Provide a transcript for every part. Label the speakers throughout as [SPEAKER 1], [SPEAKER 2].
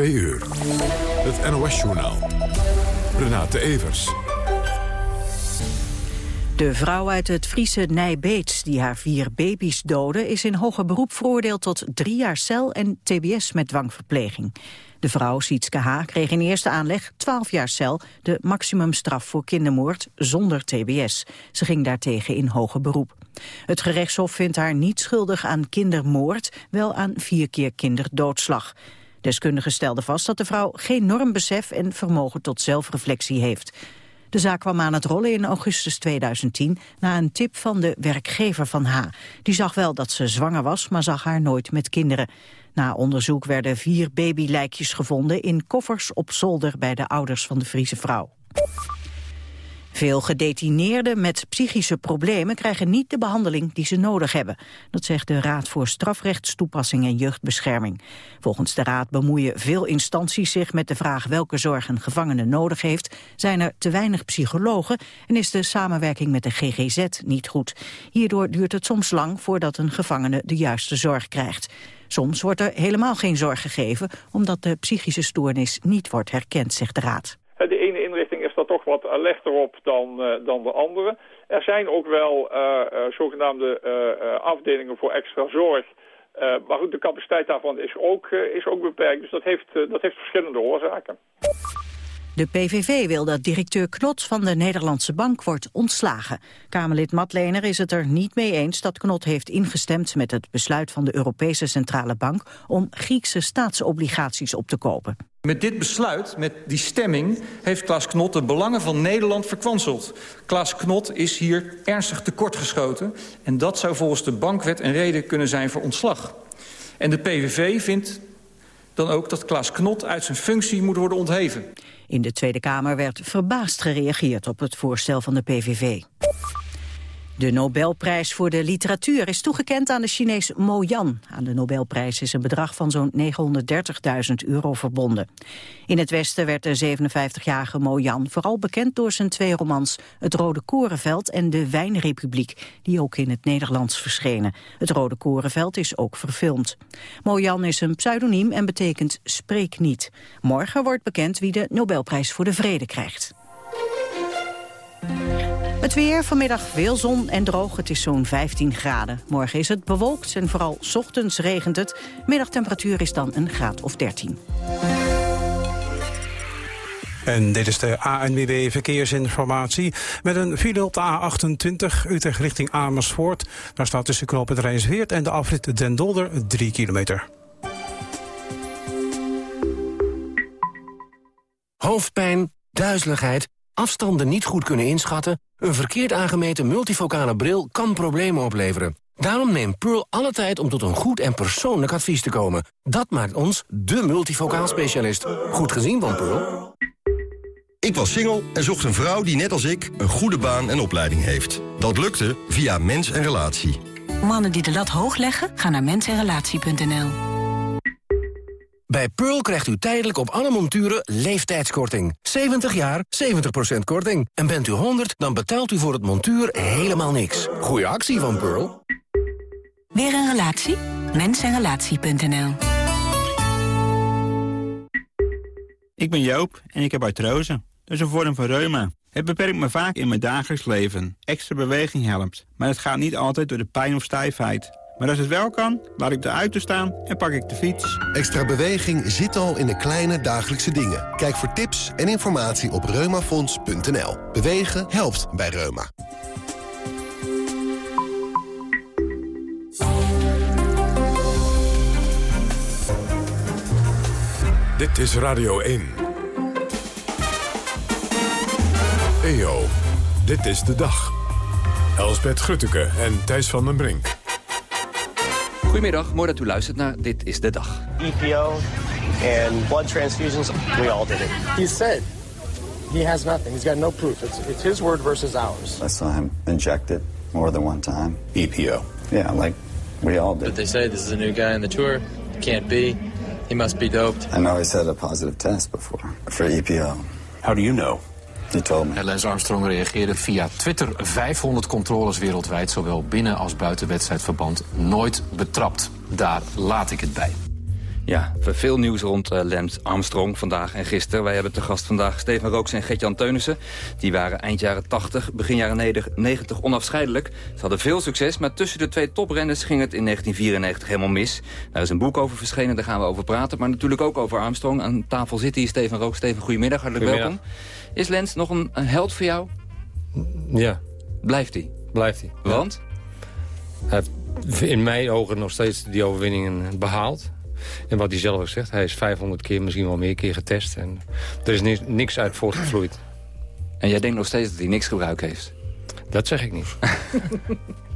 [SPEAKER 1] 2 uur. Het NOS-journaal. Renate Evers.
[SPEAKER 2] De vrouw uit het Friese Nijbeets die haar vier baby's doodde... is in hoger beroep veroordeeld tot drie jaar cel en tbs met dwangverpleging. De vrouw, Sietske H., kreeg in eerste aanleg 12 jaar cel... de maximumstraf voor kindermoord zonder tbs. Ze ging daartegen in hoger beroep. Het gerechtshof vindt haar niet schuldig aan kindermoord... wel aan vier keer kinderdoodslag. Deskundigen stelden vast dat de vrouw geen normbesef... en vermogen tot zelfreflectie heeft... De zaak kwam aan het rollen in augustus 2010 na een tip van de werkgever van H. Die zag wel dat ze zwanger was, maar zag haar nooit met kinderen. Na onderzoek werden vier babylijkjes gevonden in koffers op zolder bij de ouders van de Friese vrouw. Veel gedetineerden met psychische problemen krijgen niet de behandeling die ze nodig hebben. Dat zegt de Raad voor Strafrechtstoepassing en Jeugdbescherming. Volgens de Raad bemoeien veel instanties zich met de vraag welke zorg een gevangene nodig heeft. Zijn er te weinig psychologen en is de samenwerking met de GGZ niet goed. Hierdoor duurt het soms lang voordat een gevangene de juiste zorg krijgt. Soms wordt er helemaal geen zorg gegeven omdat de psychische stoornis niet wordt herkend, zegt de Raad
[SPEAKER 3] toch wat lichter op dan, uh, dan de andere. Er zijn ook wel uh, zogenaamde afdelingen voor extra zorg. maar goed, de capaciteit daarvan is ook, is ook beperkt. Dus dat heeft, dat heeft verschillende oorzaken.
[SPEAKER 2] De PVV wil dat directeur Knot van de Nederlandse Bank wordt ontslagen. Kamerlid Matlener is het er niet mee eens dat Knot heeft ingestemd met het besluit van de Europese Centrale Bank om Griekse staatsobligaties op te kopen.
[SPEAKER 4] Met dit besluit, met die stemming, heeft Klaas Knot de belangen van Nederland verkwanseld. Klaas Knot is hier ernstig tekortgeschoten en dat zou volgens de bankwet een reden kunnen zijn voor ontslag. En de PVV vindt dan ook dat Klaas Knot uit zijn functie moet worden ontheven.
[SPEAKER 2] In de Tweede Kamer werd verbaasd gereageerd op het voorstel van de PVV. De Nobelprijs voor de literatuur is toegekend aan de Chinees Mo Yan. Aan de Nobelprijs is een bedrag van zo'n 930.000 euro verbonden. In het Westen werd de 57-jarige Mo Yan vooral bekend door zijn twee romans Het Rode Korenveld en De Wijnrepubliek, die ook in het Nederlands verschenen. Het Rode Korenveld is ook verfilmd. Mo Yan is een pseudoniem en betekent spreek niet. Morgen wordt bekend wie de Nobelprijs voor de Vrede krijgt. Het weer, vanmiddag veel zon en droog. Het is zo'n 15 graden. Morgen is het bewolkt en vooral ochtends regent het. Middagtemperatuur is dan een graad of 13.
[SPEAKER 5] En dit is de ANWB Verkeersinformatie. Met een file op de A28 Utrecht richting Amersfoort. Daar staat tussen knoop het Rijnsweert en de afrit Den Dolder 3 kilometer.
[SPEAKER 6] Hoofdpijn, duizeligheid afstanden niet goed kunnen inschatten... een verkeerd aangemeten multifocale bril kan problemen opleveren. Daarom neemt Pearl alle tijd om tot een goed en persoonlijk advies te komen. Dat maakt ons de multifocaal specialist. Goed gezien van Pearl.
[SPEAKER 7] Ik was single en zocht een vrouw die net als ik een goede baan en opleiding heeft. Dat lukte via Mens en Relatie.
[SPEAKER 8] Mannen die de lat hoog leggen, gaan naar mensenrelatie.nl.
[SPEAKER 6] Bij Pearl krijgt u tijdelijk op alle monturen leeftijdskorting. 70 jaar, 70% korting. En bent u 100, dan betaalt u voor het montuur helemaal niks. Goeie actie van Pearl.
[SPEAKER 8] Weer een relatie? Mensenrelatie.nl
[SPEAKER 9] Ik ben Joop en ik heb artrose. Dat is een vorm van reuma. Het beperkt me vaak in mijn dagelijks leven. Extra beweging helpt, maar het gaat niet altijd door de pijn of stijfheid. Maar als het wel kan, laat ik de auto staan en pak ik de fiets.
[SPEAKER 10] Extra beweging zit al in de kleine dagelijkse dingen. Kijk voor tips en informatie op reumafonds.nl. Bewegen helpt bij Reuma.
[SPEAKER 1] Dit is Radio 1. EO, dit is de dag. Elsbeth Grutteke en Thijs van den Brink.
[SPEAKER 11] Goedemiddag, mooi dat u luistert naar Dit is de Dag.
[SPEAKER 12] EPO and blood transfusions, we all did it. He said he has nothing. He's got no proof. It's, it's his word versus ours.
[SPEAKER 13] I saw him injected more than one time.
[SPEAKER 14] EPO.
[SPEAKER 13] Yeah, like we all did.
[SPEAKER 15] But they say this is a new guy in the tour. Can't be. He must be doped.
[SPEAKER 13] I know he's had a positive test before for EPO.
[SPEAKER 14] How do you know?
[SPEAKER 11] Lance Armstrong reageerde via Twitter 500 controles wereldwijd... zowel binnen als buiten wedstrijdverband nooit betrapt. Daar laat ik het bij.
[SPEAKER 14] Ja, veel nieuws rond uh, Lance Armstrong vandaag en gisteren. Wij hebben te gast vandaag Steven Rooks en Gertjan Teunissen. Die waren eind jaren 80, begin jaren 90 onafscheidelijk. Ze hadden veel succes, maar tussen de twee toprenners ging het in 1994 helemaal mis. Daar is een boek over verschenen, daar gaan we over praten. Maar natuurlijk ook over Armstrong. Aan tafel zit hier Steven Rooks. Steven, goedemiddag, hartelijk welkom. Is Lance nog een, een held voor jou?
[SPEAKER 16] Ja.
[SPEAKER 14] Blijft hij?
[SPEAKER 16] Blijft hij.
[SPEAKER 14] Want?
[SPEAKER 16] Hij heeft in mijn ogen nog steeds die overwinningen behaald. En wat hij zelf ook zegt, hij is 500 keer, misschien wel meer keer getest. En er is niks, niks uit voortgevloeid.
[SPEAKER 14] En jij denkt nog steeds dat hij niks gebruik heeft?
[SPEAKER 16] Dat zeg ik niet.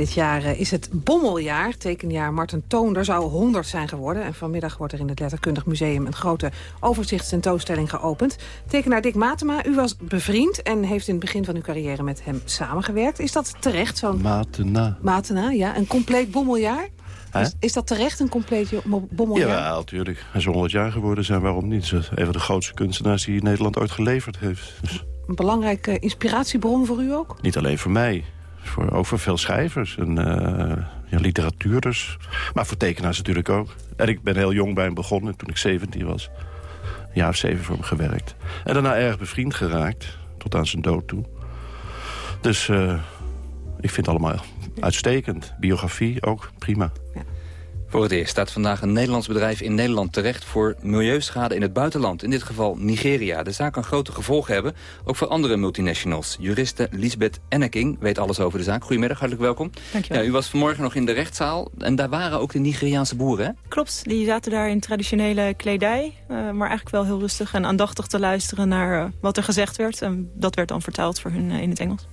[SPEAKER 17] Dit jaar eh, is het Bommeljaar. Tekenjaar Marten Toonder zou 100 zijn geworden. En vanmiddag wordt er in het Letterkundig Museum... een grote overzichtstentoonstelling geopend. Tekenaar Dick Matema, u was bevriend... en heeft in het begin van uw carrière met hem samengewerkt. Is dat terecht, zo'n...
[SPEAKER 18] Matena.
[SPEAKER 17] Matena, ja. Een compleet Bommeljaar? Is, is, dat terecht, een compleet bommeljaar?
[SPEAKER 18] Ja, natuurlijk. Hij is 100 jaar geworden zijn, waarom niet? Een van de grootste kunstenaars die Nederland ooit geleverd heeft. Dus...
[SPEAKER 17] Een belangrijke inspiratiebron voor u ook?
[SPEAKER 18] Niet alleen voor mij. Voor, ook voor veel schrijvers en uh, ja, literatuur dus. Maar voor tekenaars natuurlijk ook. En ik ben heel jong bij hem begonnen, toen ik 17 was. Een jaar of zeven voor hem gewerkt. En daarna erg bevriend geraakt, tot aan zijn dood toe. Dus uh, ik vind het allemaal uitstekend. Biografie ook, prima. Ja.
[SPEAKER 14] Voor het eerst staat vandaag een Nederlands bedrijf in Nederland terecht... voor milieuschade in het buitenland, in dit geval Nigeria. De zaak kan grote gevolgen hebben, ook voor andere multinationals. Juriste Lisbeth Enneking weet alles over de zaak. Goedemiddag, hartelijk welkom.
[SPEAKER 19] Dankjewel.
[SPEAKER 14] Ja, u was vanmorgen nog in de rechtszaal en daar waren ook de Nigeriaanse boeren, hè?
[SPEAKER 19] Klopt, die zaten daar in traditionele kledij... Uh, maar eigenlijk wel heel rustig en aandachtig te luisteren naar uh, wat er gezegd werd. En dat werd dan vertaald voor hun uh, in het Engels.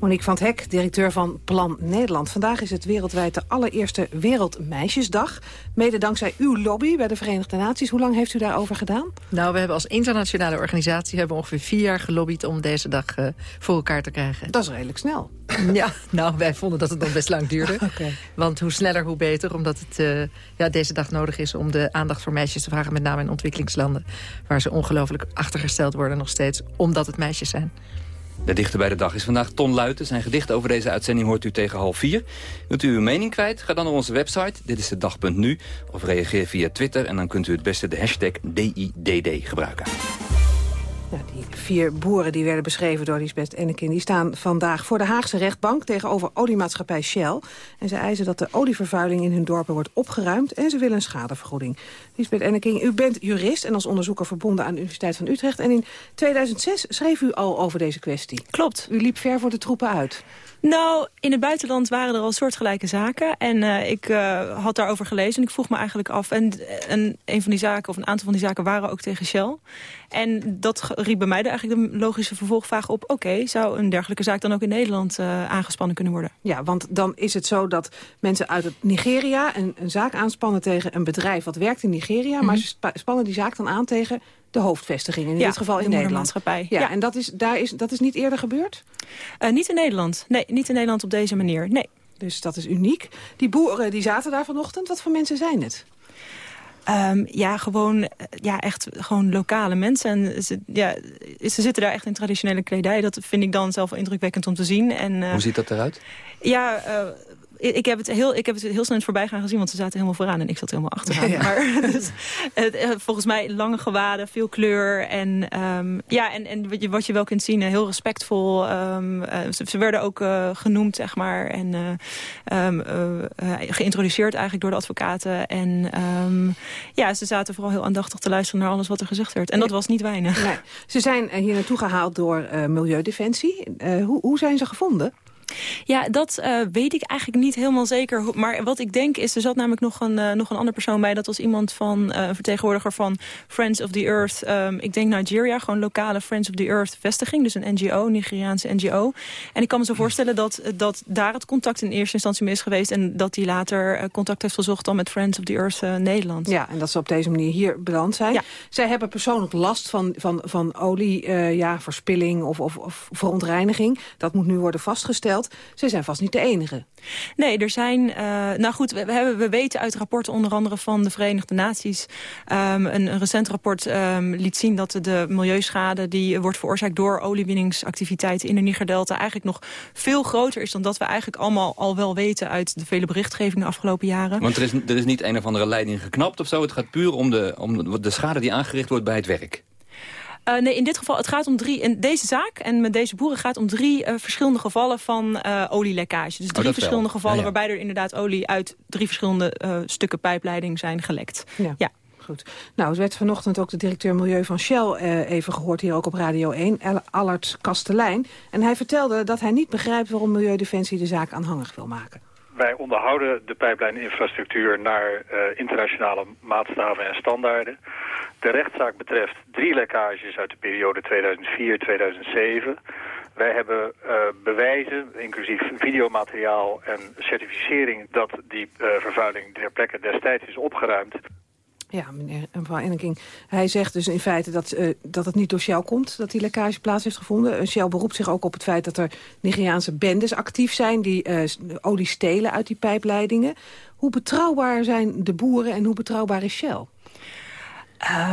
[SPEAKER 17] Monique van het Hek, directeur van Plan Nederland. Vandaag is het wereldwijd de allereerste Wereldmeisjesdag. Mede dankzij uw lobby bij de Verenigde Naties. Hoe lang heeft u daarover gedaan?
[SPEAKER 20] Nou, we hebben als internationale organisatie hebben ongeveer vier jaar gelobbyd... om deze dag uh, voor elkaar te krijgen.
[SPEAKER 17] Dat is redelijk snel.
[SPEAKER 20] Ja, nou, wij vonden dat het nog best lang duurde. okay. Want hoe sneller, hoe beter. Omdat het uh, ja, deze dag nodig is om de aandacht voor meisjes te vragen... met name in ontwikkelingslanden, waar ze ongelooflijk achtergesteld worden nog steeds... omdat het meisjes zijn.
[SPEAKER 14] De dichter bij de dag is vandaag Ton Luiten. Zijn gedicht over deze uitzending hoort u tegen half vier. Wilt u uw mening kwijt? Ga dan naar onze website, dit is de dag.nu. Of reageer via Twitter en dan kunt u het beste de hashtag DIDD gebruiken.
[SPEAKER 17] Die vier boeren die werden beschreven door Lisbeth Ennekin... die staan vandaag voor de Haagse rechtbank tegenover oliemaatschappij Shell. En ze eisen dat de olievervuiling in hun dorpen wordt opgeruimd... en ze willen een schadevergoeding. Lisbeth Enneking, u bent jurist en als onderzoeker verbonden aan de Universiteit van Utrecht. En in 2006 schreef u al over deze kwestie.
[SPEAKER 19] Klopt.
[SPEAKER 17] U liep ver voor de troepen uit.
[SPEAKER 19] Nou, in het buitenland waren er al soortgelijke zaken. En uh, ik uh, had daarover gelezen en ik vroeg me eigenlijk af... En, en een van die zaken, of een aantal van die zaken, waren ook tegen Shell. En dat riep bij mij eigenlijk de logische vervolgvraag op... oké, zou een dergelijke zaak dan ook in Nederland uh, aangespannen kunnen worden?
[SPEAKER 17] Ja, want dan is het zo dat mensen uit het Nigeria... een, een zaak aanspannen tegen een bedrijf wat werkt in Nigeria... Mm -hmm. maar ze spannen die zaak dan aan tegen de hoofdvestiging, in
[SPEAKER 19] ja,
[SPEAKER 17] dit geval in Nederland.
[SPEAKER 19] Ja,
[SPEAKER 17] ja, en dat is, daar is, dat is niet eerder gebeurd?
[SPEAKER 19] Uh, niet in Nederland. Nee, niet in Nederland op deze manier. Nee.
[SPEAKER 17] Dus dat is uniek. Die boeren die zaten daar vanochtend. Wat voor mensen zijn het?
[SPEAKER 19] Um, ja, gewoon, ja, echt gewoon lokale mensen. En ze, ja, ze zitten daar echt in traditionele kledij. Dat vind ik dan zelf wel indrukwekkend om te zien. En, uh,
[SPEAKER 14] Hoe ziet dat eruit?
[SPEAKER 19] Ja, uh, ik heb, het heel, ik heb het heel snel in het voorbij gaan gezien, want ze zaten helemaal vooraan en ik zat helemaal achteraan. Ja. Maar dus, volgens mij lange gewaden, veel kleur en um, ja, en, en wat, je, wat je wel kunt zien, heel respectvol. Um, uh, ze, ze, werden ook uh, genoemd, zeg maar, en um, geïntroduceerd eigenlijk door de advocaten. En ja, ze zaten vooral heel aandachtig te luisteren naar alles wat er gezegd werd. En dat was niet weinig.
[SPEAKER 17] Nee. Ze zijn hier naartoe gehaald door Milieudefensie. hoe, hoe zijn ze gevonden?
[SPEAKER 19] Ja, dat uh, weet ik eigenlijk niet helemaal zeker. Maar wat ik denk is, er zat namelijk nog een, uh, nog een andere persoon bij. Dat was iemand van, uh, een vertegenwoordiger van Friends of the Earth. Um, ik denk Nigeria, gewoon lokale Friends of the Earth vestiging. Dus een NGO, Nigeriaanse NGO. En ik kan me zo voorstellen dat, dat daar het contact in eerste instantie mee is geweest. En dat die later contact heeft gezocht dan met Friends of the Earth Nederland.
[SPEAKER 17] Ja, en dat ze op deze manier hier beland zijn. Ja. Zij hebben persoonlijk last van, van, van olie, ja, verspilling of, of, of verontreiniging. Dat moet nu worden vastgesteld. Zij zijn vast niet de enige.
[SPEAKER 19] Nee, er zijn... Uh, nou goed, we, hebben, we weten uit rapporten onder andere van de Verenigde Naties... Um, een, een, recent rapport um, liet zien dat de milieuschade... die wordt veroorzaakt door oliewinningsactiviteiten in de Nigerdelta... eigenlijk nog veel groter is dan dat we eigenlijk allemaal al wel weten... uit de vele berichtgevingen de afgelopen jaren.
[SPEAKER 14] Want er is, er is niet een of andere leiding geknapt of zo. Het gaat puur om de, om de schade die aangericht wordt bij het werk.
[SPEAKER 19] Uh, nee, in dit geval, het gaat om drie, in deze zaak en met deze boeren gaat om drie uh, verschillende gevallen van uh, olielekkage. Dus drie oh, verschillende wel. gevallen ja, ja. waarbij er inderdaad olie uit drie verschillende stukken pijpleiding zijn gelekt.
[SPEAKER 17] Ja. ja. Goed. Nou, het werd vanochtend ook de directeur Milieu van Shell even gehoord, hier ook op Radio 1, Allard Kastelein. En hij vertelde dat hij niet begrijpt waarom Milieudefensie de zaak aanhangig wil maken
[SPEAKER 21] wij onderhouden de pijplijninfrastructuur naar uh, internationale maatstaven en standaarden. De rechtszaak betreft drie lekkages uit de periode 2004-2007. Wij hebben uh, bewijzen, inclusief videomateriaal en certificering... dat die uh, vervuiling ter plekke destijds is opgeruimd.
[SPEAKER 17] Ja, meneer mevrouw Enneking. Hij zegt dus in feite dat, uh, dat het niet door Shell komt... dat die lekkage plaats heeft gevonden. Shell beroept zich ook op het feit dat er Nigeriaanse bendes actief zijn... die uh, olie stelen uit die pijpleidingen. Hoe betrouwbaar zijn de boeren en hoe betrouwbaar is Shell?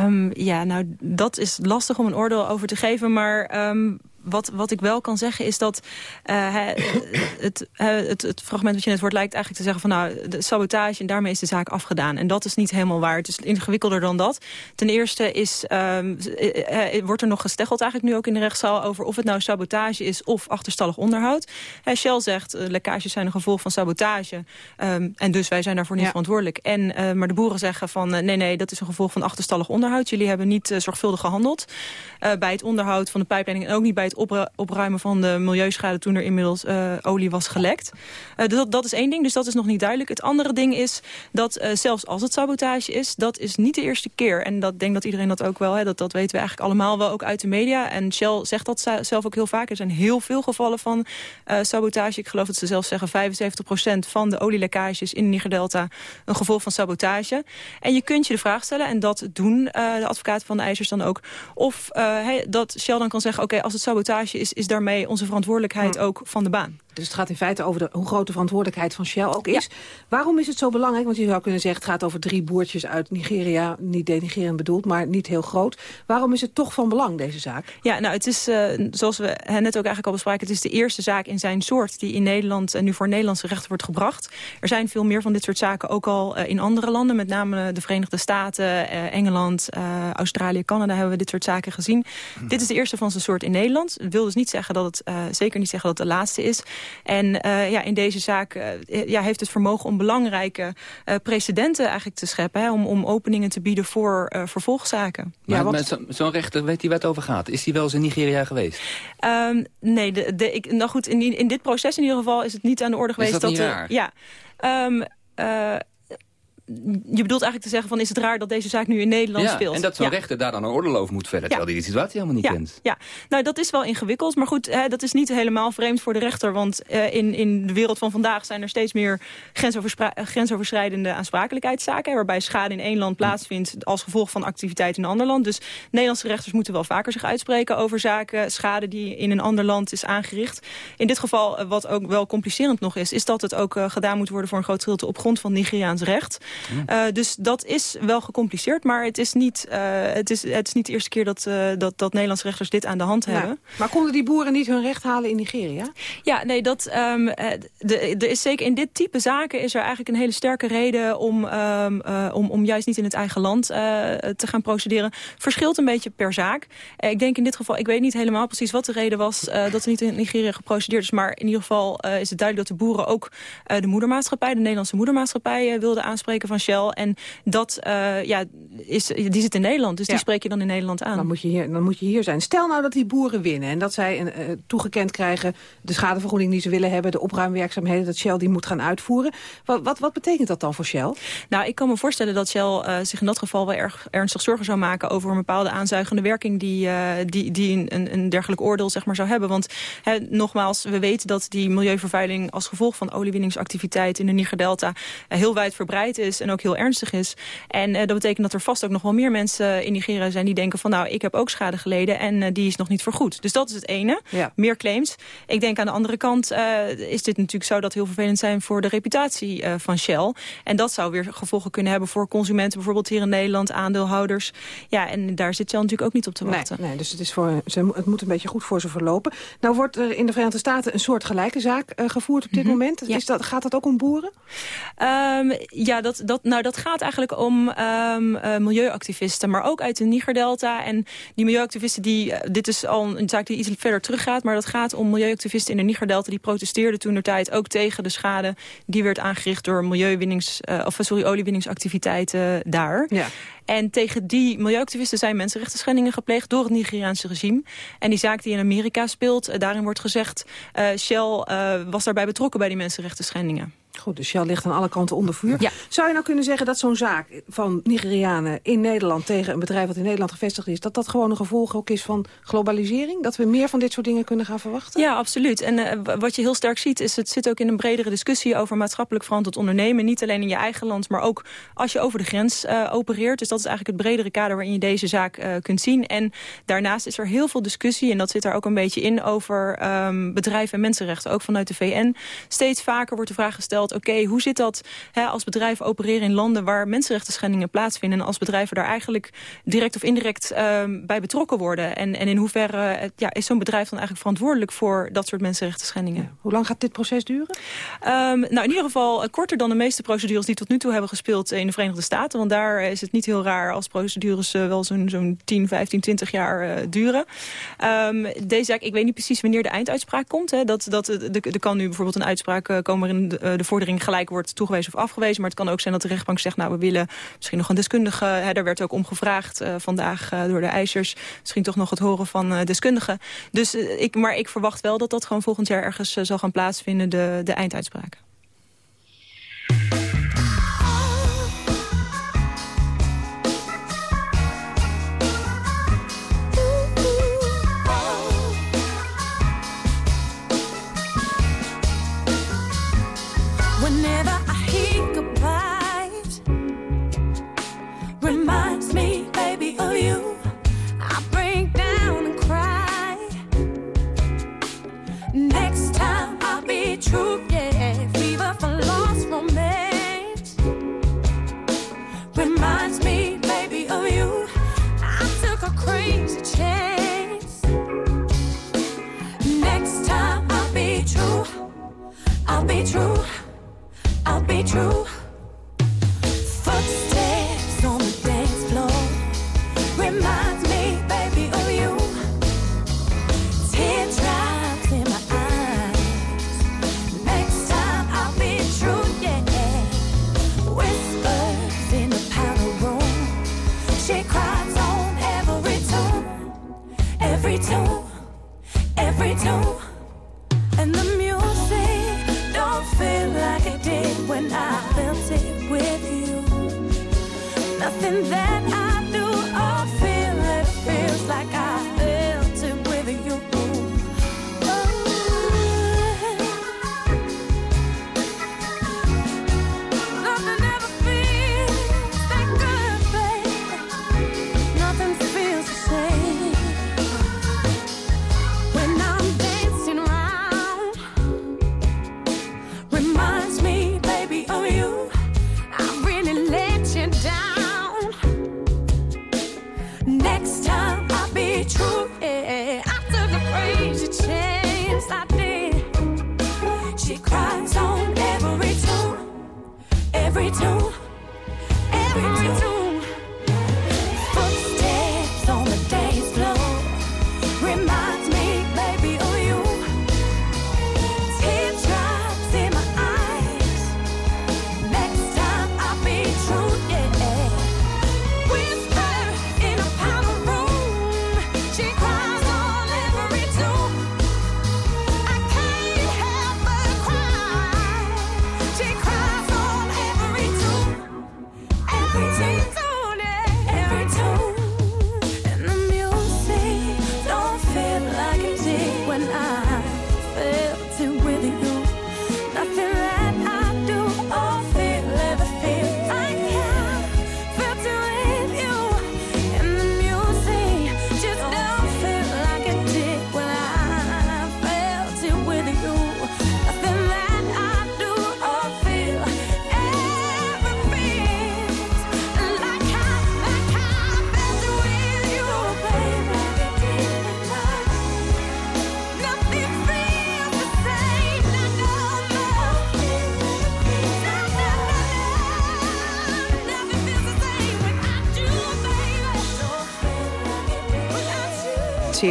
[SPEAKER 19] Um, ja, nou, dat is lastig om een oordeel over te geven. Maar um, wat, wat ik wel kan zeggen is dat uh, het, het, het, fragment wat je net hoort lijkt eigenlijk te zeggen van nou de sabotage en daarmee is de zaak afgedaan. En dat is niet helemaal waar. Het is ingewikkelder dan dat. Ten eerste is, um, wordt er nog gesteggeld eigenlijk nu ook in de rechtszaal over of het nou sabotage is of achterstallig onderhoud. Shell zegt lekkages zijn een gevolg van sabotage um, en dus wij zijn daarvoor niet ja. verantwoordelijk. En, maar de boeren zeggen van nee nee dat is een gevolg van achterstallig onderhoud. Jullie hebben niet zorgvuldig gehandeld bij het onderhoud van de pijpleiding en ook niet bij het opruimen van de milieuschade... toen er inmiddels uh, olie was gelekt. Uh, dat, dat is één ding, dus dat is nog niet duidelijk. Het andere ding is dat uh, zelfs als het sabotage is... dat is niet de eerste keer. En dat denk dat iedereen dat ook wel, hè, dat, dat weten we eigenlijk allemaal wel... ook uit de media. En Shell zegt dat zelf ook heel vaak. Er zijn heel veel gevallen van sabotage. Ik geloof dat ze zelf zeggen 75% van de olielekkages in de Nigerdelta... een gevolg van sabotage. En je kunt je de vraag stellen, en dat doen de advocaten van de eisers dan ook... of dat Shell dan kan zeggen, oké, als het sabotage is, is daarmee onze verantwoordelijkheid hm. ook van de baan.
[SPEAKER 17] Dus het gaat in feite over de, hoe groot de verantwoordelijkheid van Shell ook is. Waarom is het zo belangrijk? Want je zou kunnen zeggen, het gaat over drie boertjes uit Nigeria. Niet denigrerend bedoeld, maar niet heel groot. Waarom is het toch van belang, deze zaak?
[SPEAKER 19] Ja, nou, het is, uh, zoals we net ook eigenlijk al bespraken... het is de eerste zaak in zijn soort die in Nederland... en nu voor Nederlandse rechten wordt gebracht. Er zijn veel meer van dit soort zaken ook al uh, in andere landen. Met name de Verenigde Staten, uh, Engeland, Australië, Canada... hebben we dit soort zaken gezien. Hm. Dit is de eerste van zijn soort in Nederland. Dat wil dus niet zeggen dat het, zeker niet zeggen dat het de laatste is... En uh, ja, in deze zaak uh, ja, heeft het vermogen om belangrijke uh, precedenten eigenlijk te scheppen. Hè, om, om openingen te bieden voor vervolgzaken.
[SPEAKER 14] Maar, ja, wat... zo'n zo rechter, weet hij waar het over gaat? Is hij wel eens in Nigeria geweest?
[SPEAKER 19] Um, nee, de, de, ik, nou goed, in, in dit proces in ieder geval is het niet aan de orde geweest.
[SPEAKER 14] Is dat,
[SPEAKER 19] dat
[SPEAKER 14] niet raar?
[SPEAKER 19] Ja. Um, je bedoelt eigenlijk te zeggen van is het raar dat deze zaak nu in Nederland
[SPEAKER 14] ja,
[SPEAKER 19] speelt.
[SPEAKER 14] En dat zo'n ja. rechter daar dan een oordeel over moet verder, terwijl hij die situatie helemaal niet
[SPEAKER 19] ja,
[SPEAKER 14] kent.
[SPEAKER 19] Ja, nou dat is wel ingewikkeld, maar goed, hè, dat is niet helemaal vreemd voor de rechter. Want uh, in, in de wereld van vandaag zijn er steeds meer grensoverschrijdende aansprakelijkheidszaken. Waarbij schade in één land plaatsvindt als gevolg van activiteit in een ander land. Dus Nederlandse rechters moeten wel vaker zich uitspreken over zaken, schade die in een ander land is aangericht. In dit geval, uh, wat ook wel complicerend nog is, is dat het ook uh, gedaan moet worden voor een groot gedeelte op grond van Nigeriaans recht. Mm. dus dat is wel gecompliceerd, maar het is niet, uh, het is, het is niet de eerste keer dat, uh, dat, dat Nederlandse rechters dit aan de hand hebben.
[SPEAKER 17] Maar konden die boeren niet hun recht halen in Nigeria?
[SPEAKER 19] Ja, nee, dat, um, er is zeker in dit type zaken is er eigenlijk een hele sterke reden om, um, uh, om, om juist niet in het eigen land te gaan procederen. Verschilt een beetje per zaak. ik denk in dit geval, ik weet niet helemaal precies wat de reden was dat er niet in Nigeria geprocedeerd is, maar in ieder geval is het duidelijk dat de boeren ook de moedermaatschappij, de Nederlandse moedermaatschappij wilden aanspreken van Shell. En dat uh, ja, is, die zit in Nederland, dus ja. die spreek je dan in Nederland aan.
[SPEAKER 17] Dan moet, je hier, dan moet je hier zijn. Stel nou dat die boeren winnen en dat zij uh, toegekend krijgen... de schadevergoeding die ze willen hebben, de opruimwerkzaamheden... dat Shell die moet gaan uitvoeren. Wat, wat, wat betekent dat dan voor Shell?
[SPEAKER 19] Nou, ik kan me voorstellen dat Shell uh, zich in dat geval wel erg ernstig zorgen zou maken... over een bepaalde aanzuigende werking die, die, die een, een dergelijk oordeel zeg maar, zou hebben. Want nogmaals, we weten dat die milieuvervuiling... als gevolg van oliewinningsactiviteit in de Niger-delta heel wijd verbreid is. Is en ook heel ernstig is. En dat betekent dat er vast ook nog wel meer mensen in Nigeria zijn die denken van nou, ik heb ook schade geleden en die is nog niet vergoed. Dus dat is het ene. Meer claims. Ik denk aan de andere kant is dit natuurlijk zou dat heel vervelend zijn voor de reputatie van Shell. En dat zou weer gevolgen kunnen hebben voor consumenten, bijvoorbeeld hier in Nederland, aandeelhouders. Ja, en daar zit Shell natuurlijk ook niet op te wachten.
[SPEAKER 17] Nee, nee dus het, is voor, ze, het moet een beetje goed voor ze verlopen. Nou wordt er in de Verenigde Staten een soort gelijke zaak uh, gevoerd op dit mhm. moment. Is dat, gaat dat ook om boeren?
[SPEAKER 19] Um, ja, dat, dat, nou, dat gaat eigenlijk om um, uh, milieuactivisten, maar ook uit de Niger-delta. En die milieuactivisten, die, uh, dit is al een zaak die iets verder teruggaat, maar dat gaat om milieuactivisten in de Niger-delta die protesteerden toen de tijd ook tegen de schade die werd aangericht door milieuwinnings, of sorry, oliewinningsactiviteiten daar. Ja. En tegen die milieuactivisten zijn mensenrechten schendingen gepleegd door het Nigeriaanse regime. En die zaak die in Amerika speelt, eh, daarin wordt gezegd... Uh, Shell uh, was daarbij betrokken bij die mensenrechten schendingen.
[SPEAKER 17] Goed, dus Shell ligt aan alle kanten onder vuur. Zou je nou kunnen zeggen dat zo'n zaak van Nigerianen in Nederland... tegen een bedrijf dat in Nederland gevestigd is... dat dat gewoon een gevolg ook is van globalisering? Dat we meer van dit soort dingen kunnen gaan verwachten?
[SPEAKER 19] Ja, absoluut. En uh, wat je heel sterk ziet, is het zit ook in een bredere discussie... over maatschappelijk verantwoord ondernemen. Niet alleen in je eigen land, maar ook als je over de grens uh, opereert. Dus dat is eigenlijk het bredere kader waarin je deze zaak uh, kunt zien. En daarnaast is er heel veel discussie, en dat zit daar ook een beetje in... over um, bedrijven en mensenrechten, ook vanuit de VN. Steeds vaker wordt de vraag gesteld oké, hoe zit dat hè, als bedrijven opereren in landen waar mensenrechten schendingen plaatsvinden en als bedrijven daar eigenlijk direct of indirect um, bij betrokken worden? En, en in hoeverre uh, ja, is zo'n bedrijf dan eigenlijk verantwoordelijk voor dat soort mensenrechten schendingen? Ja.
[SPEAKER 17] Hoe lang gaat dit proces duren?
[SPEAKER 19] Um, nou, in ieder geval uh, korter dan de meeste procedures die tot nu toe hebben gespeeld in de Verenigde Staten. Want daar is het niet heel raar als procedures uh, wel zo'n zo'n 10, 15, 20 jaar duren. Um, deze zaak, ik weet niet precies wanneer de einduitspraak komt. Hè. Dat, dat, er kan nu bijvoorbeeld een uitspraak komen waarin de, de vordering gelijk wordt toegewezen of afgewezen. Maar het kan ook zijn dat de rechtbank zegt... nou, we willen misschien nog een deskundige. Hè, daar werd ook om gevraagd uh, vandaag uh, door de eisers. Misschien toch nog het horen van uh, deskundigen. Dus, ik, maar ik verwacht wel dat dat gewoon volgend jaar ergens zal gaan plaatsvinden, de, de einduitspraak.
[SPEAKER 17] whenever I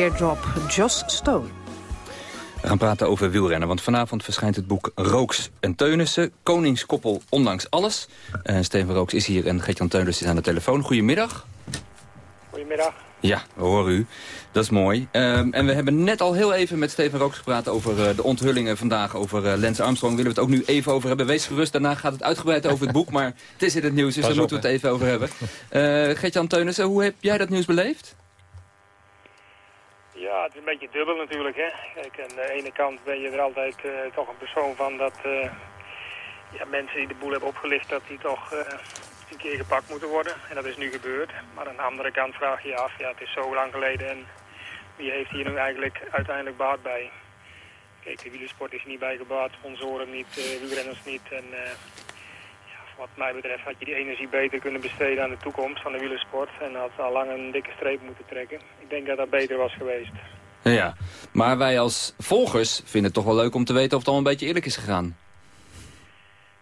[SPEAKER 17] Teardrop, Joss Stone.
[SPEAKER 14] We gaan praten over wielrennen, want vanavond verschijnt het boek Rooks en Teunissen. Koningskoppel ondanks alles. Uh, Steven Rooks is hier en Gertjan Teunissen is aan de telefoon. Goedemiddag.
[SPEAKER 22] Goedemiddag.
[SPEAKER 14] Ja, we horen u. Dat is mooi. Um, en we hebben net al heel even met Steven Rooks gepraat over uh, de onthullingen vandaag over uh, Lance Armstrong. Willen we het ook nu even over hebben. Wees gerust, daarna gaat het uitgebreid over het boek. Maar het is in het nieuws, dus daar moeten we het even over hebben. Uh, Gertjan Teunissen, hoe heb jij dat nieuws beleefd?
[SPEAKER 22] Ja, het is een beetje dubbel natuurlijk. Hè. Kijk, aan de ene kant ben je er altijd uh, toch een persoon van dat uh, ja, mensen die de boel hebben opgelicht, dat die toch uh, een keer gepakt moeten worden. En dat is nu gebeurd. Maar aan de andere kant vraag je je af, ja, het is zo lang geleden en wie heeft hier nu eigenlijk uiteindelijk baat bij? Kijk, de wielersport is niet bijgebaat, sponsoren niet, wielrenners niet. En wat mij betreft had je die energie beter kunnen besteden aan de toekomst van de wielersport. En had al lang een dikke streep moeten trekken. Ik denk dat dat beter was geweest.
[SPEAKER 14] Ja, maar wij als volgers vinden het toch wel leuk om te weten of het al een beetje eerlijk is gegaan.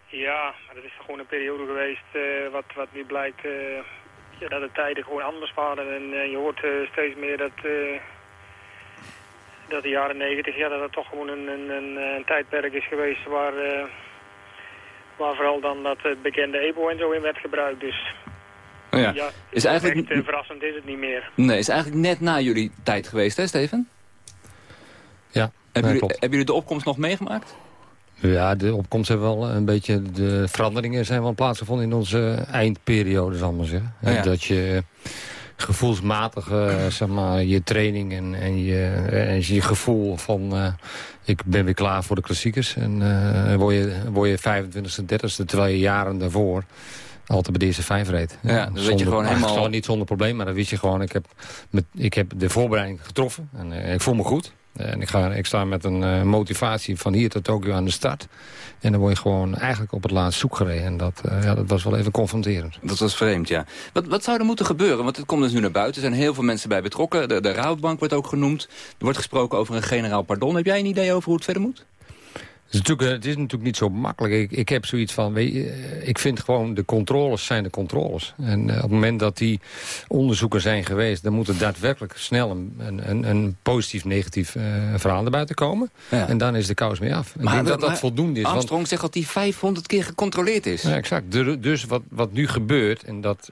[SPEAKER 22] Ja, maar dat is gewoon een periode geweest uh, wat, wat nu blijkt uh, ja, dat de tijden gewoon anders waren. En uh, je hoort steeds meer dat, dat de jaren negentig, ja, dat het toch gewoon een, een, een, een tijdperk is geweest waar Waar vooral dan dat bekende EBO en zo in werd gebruikt. Dus
[SPEAKER 14] oh ja. ja is eigenlijk...
[SPEAKER 22] echt uh, verrassend is het niet meer.
[SPEAKER 14] Nee, is eigenlijk net na jullie tijd geweest, hè Steven?
[SPEAKER 16] Ja,
[SPEAKER 14] hebben, jullie, hebben jullie de opkomst nog meegemaakt?
[SPEAKER 16] Ja, de opkomst hebben wel een beetje... De veranderingen zijn wel plaatsgevonden in onze eindperiode, zal ik maar zeggen. Oh ja. Dat je gevoelsmatig uh, zeg maar, je training en, en, je, en je gevoel van... Uh, ik ben weer klaar voor de klassiekers. En uh, word, je, word je 25e, 30e, terwijl je jaren daarvoor altijd bij deze vijf reed.
[SPEAKER 14] Ja, dan weet je gewoon helemaal...
[SPEAKER 16] niet zonder probleem, maar dan wist je gewoon... ik heb, met, ik heb de voorbereiding getroffen en ik voel me goed. En ik, ga, ik sta met een uh, motivatie van hier tot Tokio aan de start. En dan word je gewoon eigenlijk op het laatst zoek gereden. En dat, uh, ja, dat was wel even confronterend.
[SPEAKER 14] Dat was vreemd, ja. Wat, wat zou er moeten gebeuren? Want het komt dus nu naar buiten. Er zijn heel veel mensen bij betrokken. De, de wordt ook genoemd. Er wordt gesproken over een generaal pardon. Heb jij een idee over hoe het verder moet?
[SPEAKER 16] Is natuurlijk, het is natuurlijk niet zo makkelijk. Ik, ik heb zoiets van, weet je, ik vind gewoon de controles zijn de controles. En uh, op het moment dat die onderzoeken zijn geweest... dan moet er daadwerkelijk snel een, een, een positief-negatief uh, verhaal naar buiten komen. Ja. En dan is de kous mee af.
[SPEAKER 14] Maar,
[SPEAKER 16] ik denk dat dat voldoende is.
[SPEAKER 14] Armstrong want, zegt dat die 500 keer gecontroleerd is.
[SPEAKER 16] Ja, exact. De, dus wat, wat nu gebeurt, en dat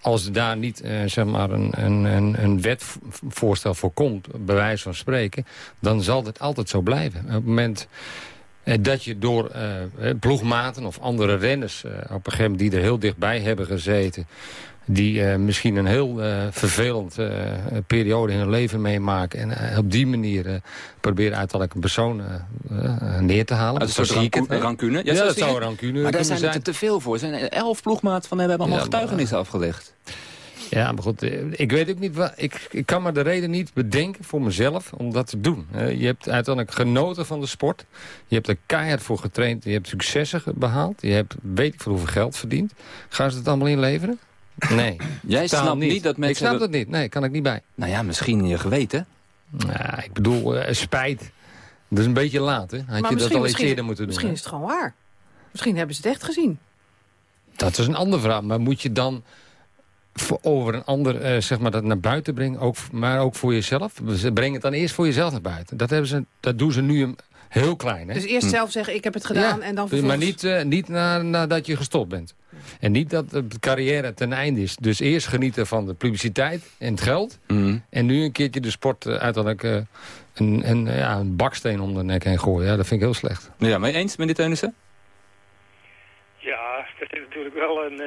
[SPEAKER 16] als daar niet uh, zeg maar een, een, een, een wetvoorstel voor komt... bij wijze van spreken, dan zal het altijd zo blijven. Op het moment eh, dat je door uh, ploegmaten of andere renners uh, op een gegeven moment die er heel dichtbij hebben gezeten... die misschien een heel vervelend periode in hun leven meemaken... en op die manier proberen uiteindelijk een persoon neer te halen.
[SPEAKER 14] Dat is een rancune?
[SPEAKER 16] Ja, ja dat zou een rancune
[SPEAKER 14] Maar daar zijn er te veel voor. Er zijn elf ploegmaten van hebben allemaal ja, getuigenissen afgelegd.
[SPEAKER 16] Ja, maar goed, eh, ik weet ook niet wat. Ik, ik kan me de reden niet bedenken voor mezelf om dat te doen. je hebt uiteindelijk genoten van de sport. Je hebt er keihard voor getraind. Je hebt successen behaald. Je hebt weet ik voor hoeveel geld verdiend. Gaan ze het allemaal inleveren? Nee.
[SPEAKER 14] Jij snapt niet. niet dat mensen.
[SPEAKER 16] Ik snap hebben... dat niet. Nee, kan ik niet bij.
[SPEAKER 14] Nou ja, misschien je geweten.
[SPEAKER 16] Nou, ik bedoel, uh, spijt. Dat is een beetje laat, hè? Had
[SPEAKER 17] maar
[SPEAKER 16] je dat al eens eerder moeten doen?
[SPEAKER 17] Misschien is het gewoon waar. Misschien hebben ze het echt gezien.
[SPEAKER 16] Dat is een andere vraag. Maar moet je dan voor over een ander uh, zeg maar, dat naar buiten brengen, ook, maar ook voor jezelf. Ze brengen het dan eerst voor jezelf naar buiten. Dat, hebben ze, dat doen ze nu heel klein. Hè?
[SPEAKER 17] Dus eerst hm. zelf zeggen, ik heb het gedaan ja, en dan vervolgens...
[SPEAKER 16] Maar niet, uh, niet na, nadat je gestopt bent. En niet dat de carrière ten einde is. Dus eerst genieten van de publiciteit en het geld.
[SPEAKER 14] Hm.
[SPEAKER 16] En nu een keertje de sport uh, uiteindelijk uh, een, een, ja, een baksteen om de nek heen gooien. Ja, dat vind ik heel slecht.
[SPEAKER 14] Ja, maar eens, meneer Teunissen?
[SPEAKER 22] Ja, dat is natuurlijk wel een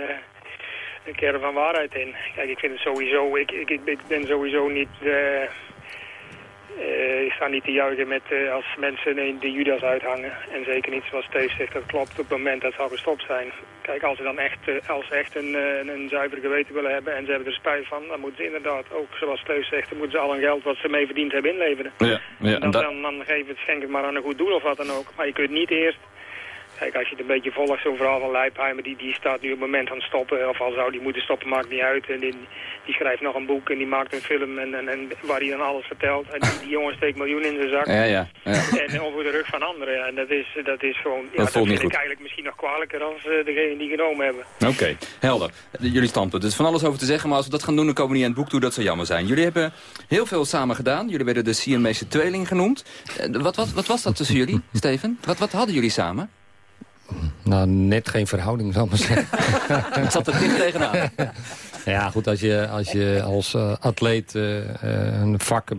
[SPEAKER 22] een kern van waarheid in. Kijk, ik vind het sowieso, ik, ik, ik ben sowieso niet, uh, uh, ik sta niet te juichen met uh, als mensen de Judas uithangen. En zeker niet zoals Steve zegt, dat klopt op het moment dat ze al gestopt zijn. Kijk, als ze dan echt, als ze echt een, een, zuiver geweten willen hebben en ze hebben er spijt van, dan moeten ze inderdaad ook, zoals Steve zegt, dan moeten ze al hun geld wat ze mee verdiend hebben inleveren.
[SPEAKER 14] Ja, ja,
[SPEAKER 22] en dan, dan, dan geef het, schenk het maar aan een goed doel of wat dan ook. Maar je kunt niet eerst Kijk, als je het een beetje volgt, zo'n verhaal van Leipheimer, die, die staat nu op het moment aan het stoppen. Of al zou die moeten stoppen, maakt niet uit. En die, die schrijft nog een boek en die maakt een film en, en, en waar hij dan alles vertelt. En die, die jongen steekt miljoen in zijn zak.
[SPEAKER 14] Ja, ja. ja.
[SPEAKER 22] En over de rug van anderen. Ja. En dat is, dat is gewoon... Ja,
[SPEAKER 14] Dat
[SPEAKER 22] vind ik
[SPEAKER 14] goed.
[SPEAKER 22] eigenlijk misschien nog kwalijker als uh, degene die genomen hebben.
[SPEAKER 14] Oké, helder. Jullie standpunt. Er is van alles over te zeggen, maar als we dat gaan doen, dan komen we niet aan het boek toe. Dat zou jammer zijn. Jullie hebben heel veel samen gedaan. Jullie werden de Siamese tweeling genoemd. Eh, wat, wat, wat was dat tussen jullie, Steven? Wat, wat hadden jullie samen?
[SPEAKER 16] Nou, net geen verhouding, zal ik maar zeggen.
[SPEAKER 14] Het zat er dicht tegenaan.
[SPEAKER 16] Ja, goed, als je als, je als eh, atleet eh, eh, een vak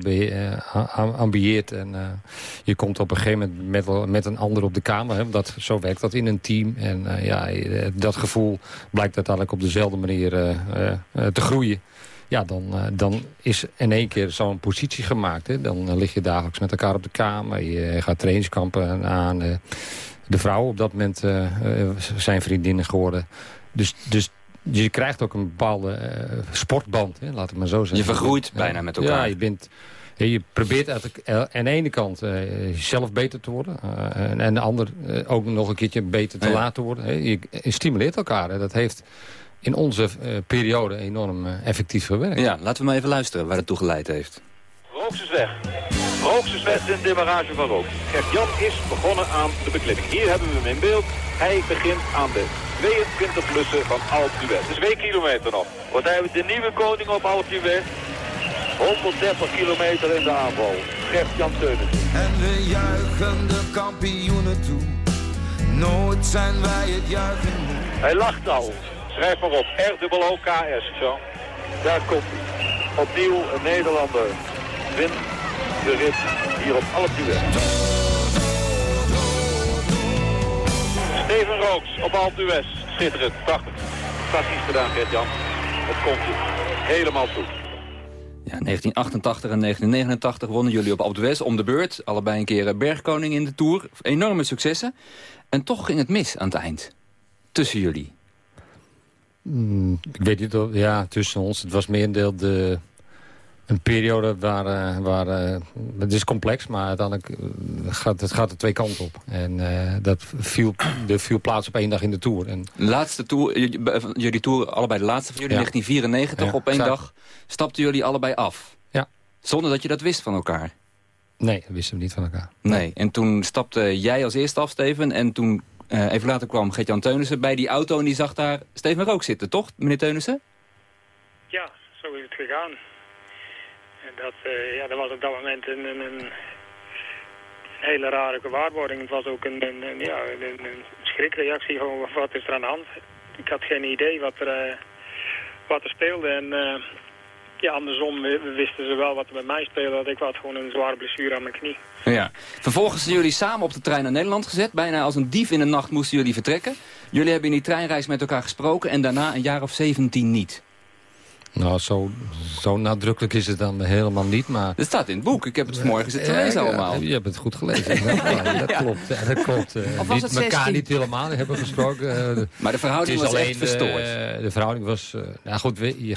[SPEAKER 16] ambieert... en je komt op een gegeven moment met, met een ander op de kamer... Hè, dat, zo werkt dat in een team. En ja, dat gevoel blijkt uiteindelijk op dezelfde manier te groeien. Ja, dan, dan is in één keer zo'n positie gemaakt. Hè. Dan lig je dagelijks met elkaar op de kamer. Je gaat trainingskampen aan. De vrouwen op dat moment eh, eh, zijn vriendinnen geworden. Dus, dus je krijgt ook een bepaalde eh, sportband, hè, laat het maar zo zeggen.
[SPEAKER 14] Je vergroeit bijna met elkaar.
[SPEAKER 16] Ja, je, bent, je probeert aan de ene kant zelf beter te worden. en aan de andere eh, ook nog een keertje beter te
[SPEAKER 14] Ja.
[SPEAKER 16] laten worden. Je, stimuleert elkaar. Dat heeft in onze periode enorm effectief gewerkt.
[SPEAKER 14] Ja, laten we maar even luisteren waar het toe geleid heeft.
[SPEAKER 23] Rooks is weg. Rooks is weg in de demarrage van Rooks. Gert-Jan is begonnen aan de beklimming. Hier hebben we hem in beeld. Hij begint aan de 22 plussen van Alpe d'Huez. Twee kilometer nog. Wordt hij de nieuwe koning op Alpe d'Huez? 130 kilometer in de aanval. Gert-Jan Teunissen.
[SPEAKER 24] En we juichen de kampioenen toe. Nooit zijn wij het juichen moe.
[SPEAKER 23] Hij lacht al. Schrijf maar op. R-O-K-S. Zo. Daar komt hij. Opnieuw een Nederlander. Wint de rit hier op Alpe d'Huez. Steven Rooks op Alpe d'Huez. Schitterend. Prachtig. Fantastisch gedaan, Gert-Jan. Het komt je helemaal toe.
[SPEAKER 14] Ja, 1988 en 1989 wonnen jullie op Alpe d'Huez om de beurt. Allebei een keer eh, bergkoning in de Tour. Enorme successen. En toch ging het mis aan het eind. Tussen jullie.
[SPEAKER 16] Mm, ik weet niet, of, ja, tussen ons. Het was meer een deel de, een periode waar... eh, waar eh, het is complex, maar uiteindelijk eh, gaat het gaat er twee kanten op. En eh, dat viel, er viel plaats op één dag in de Tour. En,
[SPEAKER 14] Laatste tour, jullie tour, allebei de laatste van jullie,
[SPEAKER 16] Ja.
[SPEAKER 14] 1994.
[SPEAKER 16] Ja,
[SPEAKER 14] op één dag stapten jullie allebei af.
[SPEAKER 16] Ja.
[SPEAKER 14] Zonder dat je dat wist van elkaar.
[SPEAKER 16] nee, dat wisten we niet van elkaar.
[SPEAKER 14] Nee. En toen stapte jij als eerste af, Steven. En toen, eh, even later kwam Gert-Jan Teunissen bij die auto... en die zag daar Steven Rook zitten, toch, meneer Teunissen?
[SPEAKER 22] Ja, zo is het gegaan. Dat, eh, ja, dat was op dat moment een, een, een hele rare gewaarwording. Het was ook een, een, ja, een, schrikreactie van wat is er aan de hand. Ik had geen idee wat er, eh, wat er speelde. En eh, ja, andersom wisten ze wel wat er met mij speelde. Dat ik had gewoon een zware blessure aan mijn knie.
[SPEAKER 14] Ja. Vervolgens zijn jullie samen op de trein naar Nederland gezet. Bijna als een dief in de nacht moesten jullie vertrekken. Jullie hebben in die treinreis met elkaar gesproken... en daarna een jaar of 17 niet.
[SPEAKER 16] Nou, zo, zo nadrukkelijk is het dan helemaal niet, maar...
[SPEAKER 14] Dat staat in het boek. Ik heb het vanmorgen zitten lezen
[SPEAKER 16] ja,
[SPEAKER 14] allemaal.
[SPEAKER 16] Je hebt het goed gelezen. Ja, dat klopt. Ja, dat klopt. eh,
[SPEAKER 14] Of was
[SPEAKER 16] niet,
[SPEAKER 14] het
[SPEAKER 16] elkaar
[SPEAKER 14] 16?
[SPEAKER 16] niet helemaal hebben gesproken. eh,
[SPEAKER 14] Maar de verhouding
[SPEAKER 16] het is
[SPEAKER 14] was
[SPEAKER 16] alleen,
[SPEAKER 14] echt verstoord.
[SPEAKER 16] de verhouding was... eh, nou goed, we- je,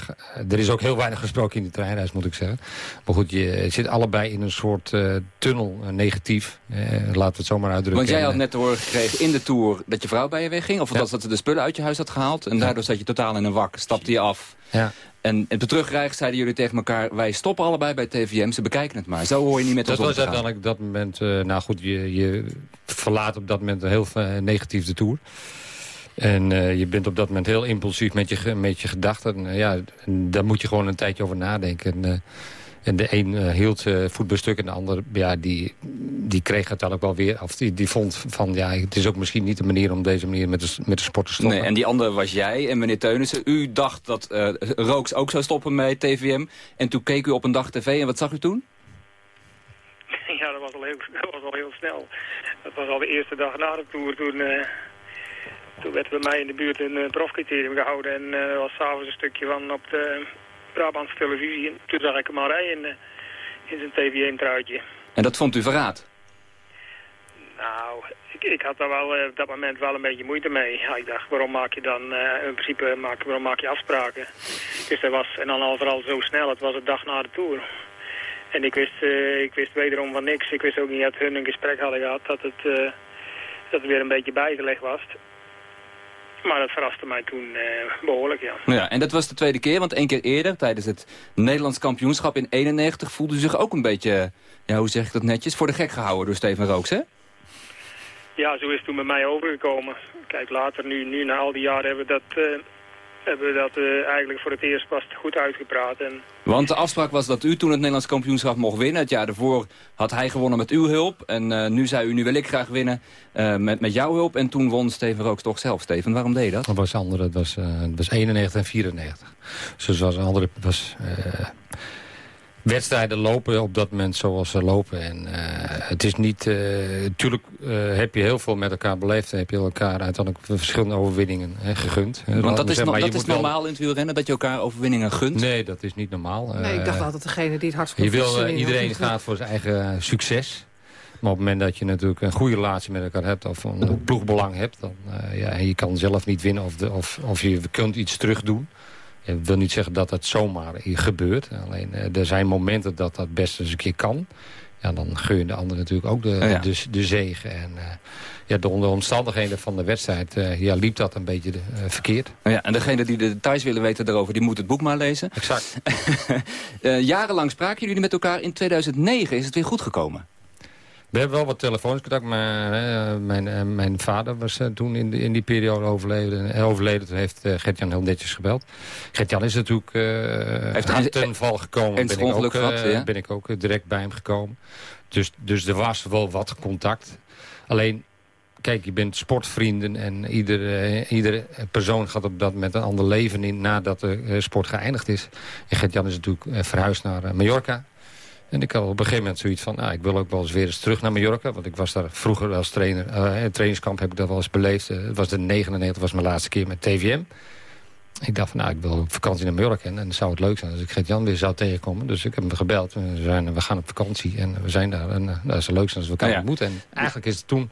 [SPEAKER 16] er is ook heel weinig gesproken in de treinreis, moet ik zeggen. Maar goed, je zit allebei in een soort eh, tunnel, negatief. Eh, laten we het zomaar uitdrukken.
[SPEAKER 14] Want jij had net te horen gekregen in de Tour dat je vrouw bij je wegging. Of dat ze de spullen uit je huis had gehaald. En daardoor zat je totaal in een wak. Stapte je af.
[SPEAKER 16] Ja.
[SPEAKER 14] En op de terugreis zeiden jullie tegen elkaar... wij stoppen allebei bij TVM, ze bekijken het maar. Zo hoor je niet met
[SPEAKER 16] dat
[SPEAKER 14] ons om
[SPEAKER 16] was
[SPEAKER 14] te gaan.
[SPEAKER 16] uiteindelijk dat moment... eh, nou goed, je, je verlaat op dat moment heel eh, negatief de Tour. En eh, je bent op dat moment heel impulsief met je, met je gedachten. En, ja, daar moet je gewoon een tijdje over nadenken. En, en de een eh, hield uh, voet bij stuk en de ander ja, die, die kreeg uiteindelijk wel weer... of die, die vond van ja, het is ook misschien niet de manier om deze manier met de, met de sport te stoppen.
[SPEAKER 14] Nee, en die andere was jij en meneer Teunissen. U dacht dat eh, Rooks ook zou stoppen bij TVM. En toen keek u op een dag tv en wat zag u toen?
[SPEAKER 22] Ja, dat was al heel, dat was al heel snel. Dat was al de eerste dag na de Tour. Toen, eh, toen werd bij mij in de buurt een uh, profcriterium gehouden. En was s'avonds een stukje van op de Brabantse televisie. En toen zag ik hem al rijden in, eh, in zijn TVM-truitje.
[SPEAKER 14] En dat vond u verraad?
[SPEAKER 22] Nou, ik, ik had daar wel eh, op dat moment wel een beetje moeite mee. Ja, ik dacht, waarom maak je dan, eh, in principe, maak, waarom maak je afspraken? Dus dat was, en dan al vooral zo snel, het was de dag na de Tour. En ik wist, uh, ik wist wederom van niks. Ik wist ook niet dat hun een gesprek hadden gehad, dat het, uh, dat het weer een beetje bijgelegd was. Maar dat verraste mij toen uh, behoorlijk, ja.
[SPEAKER 14] Ja. En dat was de tweede keer, want één keer eerder, tijdens het Nederlands kampioenschap in 91... voelde u zich ook een beetje, ja, hoe zeg ik dat netjes, voor de gek gehouden door Steven Rooks, hè?
[SPEAKER 22] Ja, zo is het toen bij mij overgekomen. Kijk, later, nu, nu na al die jaren hebben we dat... Uh, hebben we dat uh, eigenlijk voor het eerst pas goed uitgepraat. En...
[SPEAKER 14] Want de afspraak was dat u toen het Nederlands kampioenschap mocht winnen. Het jaar daarvoor had hij gewonnen met uw hulp. En uh, nu zei u, nu wil ik graag winnen uh, met, met jouw hulp. En toen won Steven Rooks toch zelf. Steven, waarom deed je dat?
[SPEAKER 16] Dat was andere. Het was, het was 91 en 94. Dus het was een andere... Was, wedstrijden lopen op dat moment zoals ze lopen. En uh, het is niet... Natuurlijk uh, uh, heb je heel veel met elkaar beleefd... en heb je elkaar uiteindelijk verschillende overwinningen hè, gegund.
[SPEAKER 14] Want dat is, no dat is normaal wel... in het wielrennen, dat je elkaar overwinningen gunt?
[SPEAKER 16] Nee, dat is niet normaal.
[SPEAKER 17] Nee, ik dacht altijd degene die het hardst
[SPEAKER 16] Je wil, Iedereen gaat voor zijn eigen succes. Maar op het moment dat je natuurlijk een goede relatie met elkaar hebt... of een ploegbelang hebt... Dan, ja, en je kan zelf niet winnen of, de, of, of je kunt iets terugdoen... Ik wil niet zeggen dat het zomaar gebeurt. Alleen er zijn momenten dat dat best eens een keer kan. Ja, dan gun je de ander natuurlijk ook de,
[SPEAKER 14] Oh
[SPEAKER 16] ja. de, de zegen. En uh, ja, door de omstandigheden van de wedstrijd uh, ja, liep dat een beetje uh, verkeerd.
[SPEAKER 14] Oh ja, en degene die de details willen weten daarover, die moet het boek maar lezen.
[SPEAKER 16] Exact.
[SPEAKER 14] jarenlang spraken jullie met elkaar. In 2009 is het weer goed gekomen.
[SPEAKER 16] We hebben wel wat telefoons contact. Mijn, mijn, mijn vader was toen in, de, in die periode overleden. En overleden toen heeft Gert-Jan heel netjes gebeld. Gert-Jan is natuurlijk heeft aan ten val gekomen.
[SPEAKER 14] Ben ik, ook, gehad, ja?
[SPEAKER 16] ben ik ook direct bij hem gekomen. Dus, dus er was wel wat contact. Alleen, kijk, je bent sportvrienden en iedere, iedere persoon gaat op dat met een ander leven in nadat de sport geëindigd is. En Gert-Jan is natuurlijk verhuisd naar Mallorca. En ik had op een gegeven moment zoiets van... Nou, ik wil ook wel eens weer eens terug naar Mallorca. Want ik was daar vroeger als trainer. Uh, in trainingskamp heb ik dat wel eens beleefd. Uh, het was de 99, was mijn laatste keer met TVM. Ik dacht van, nou, ik wil op vakantie naar Mallorca. En dan zou het leuk zijn als ik Gert-Jan weer zou tegenkomen. Dus ik heb hem gebeld. We, zijn, we gaan op vakantie en we zijn daar. En uh, dat is leuk zijn als we elkaar
[SPEAKER 14] ja, ja.
[SPEAKER 16] ontmoeten. En eigenlijk is het toen...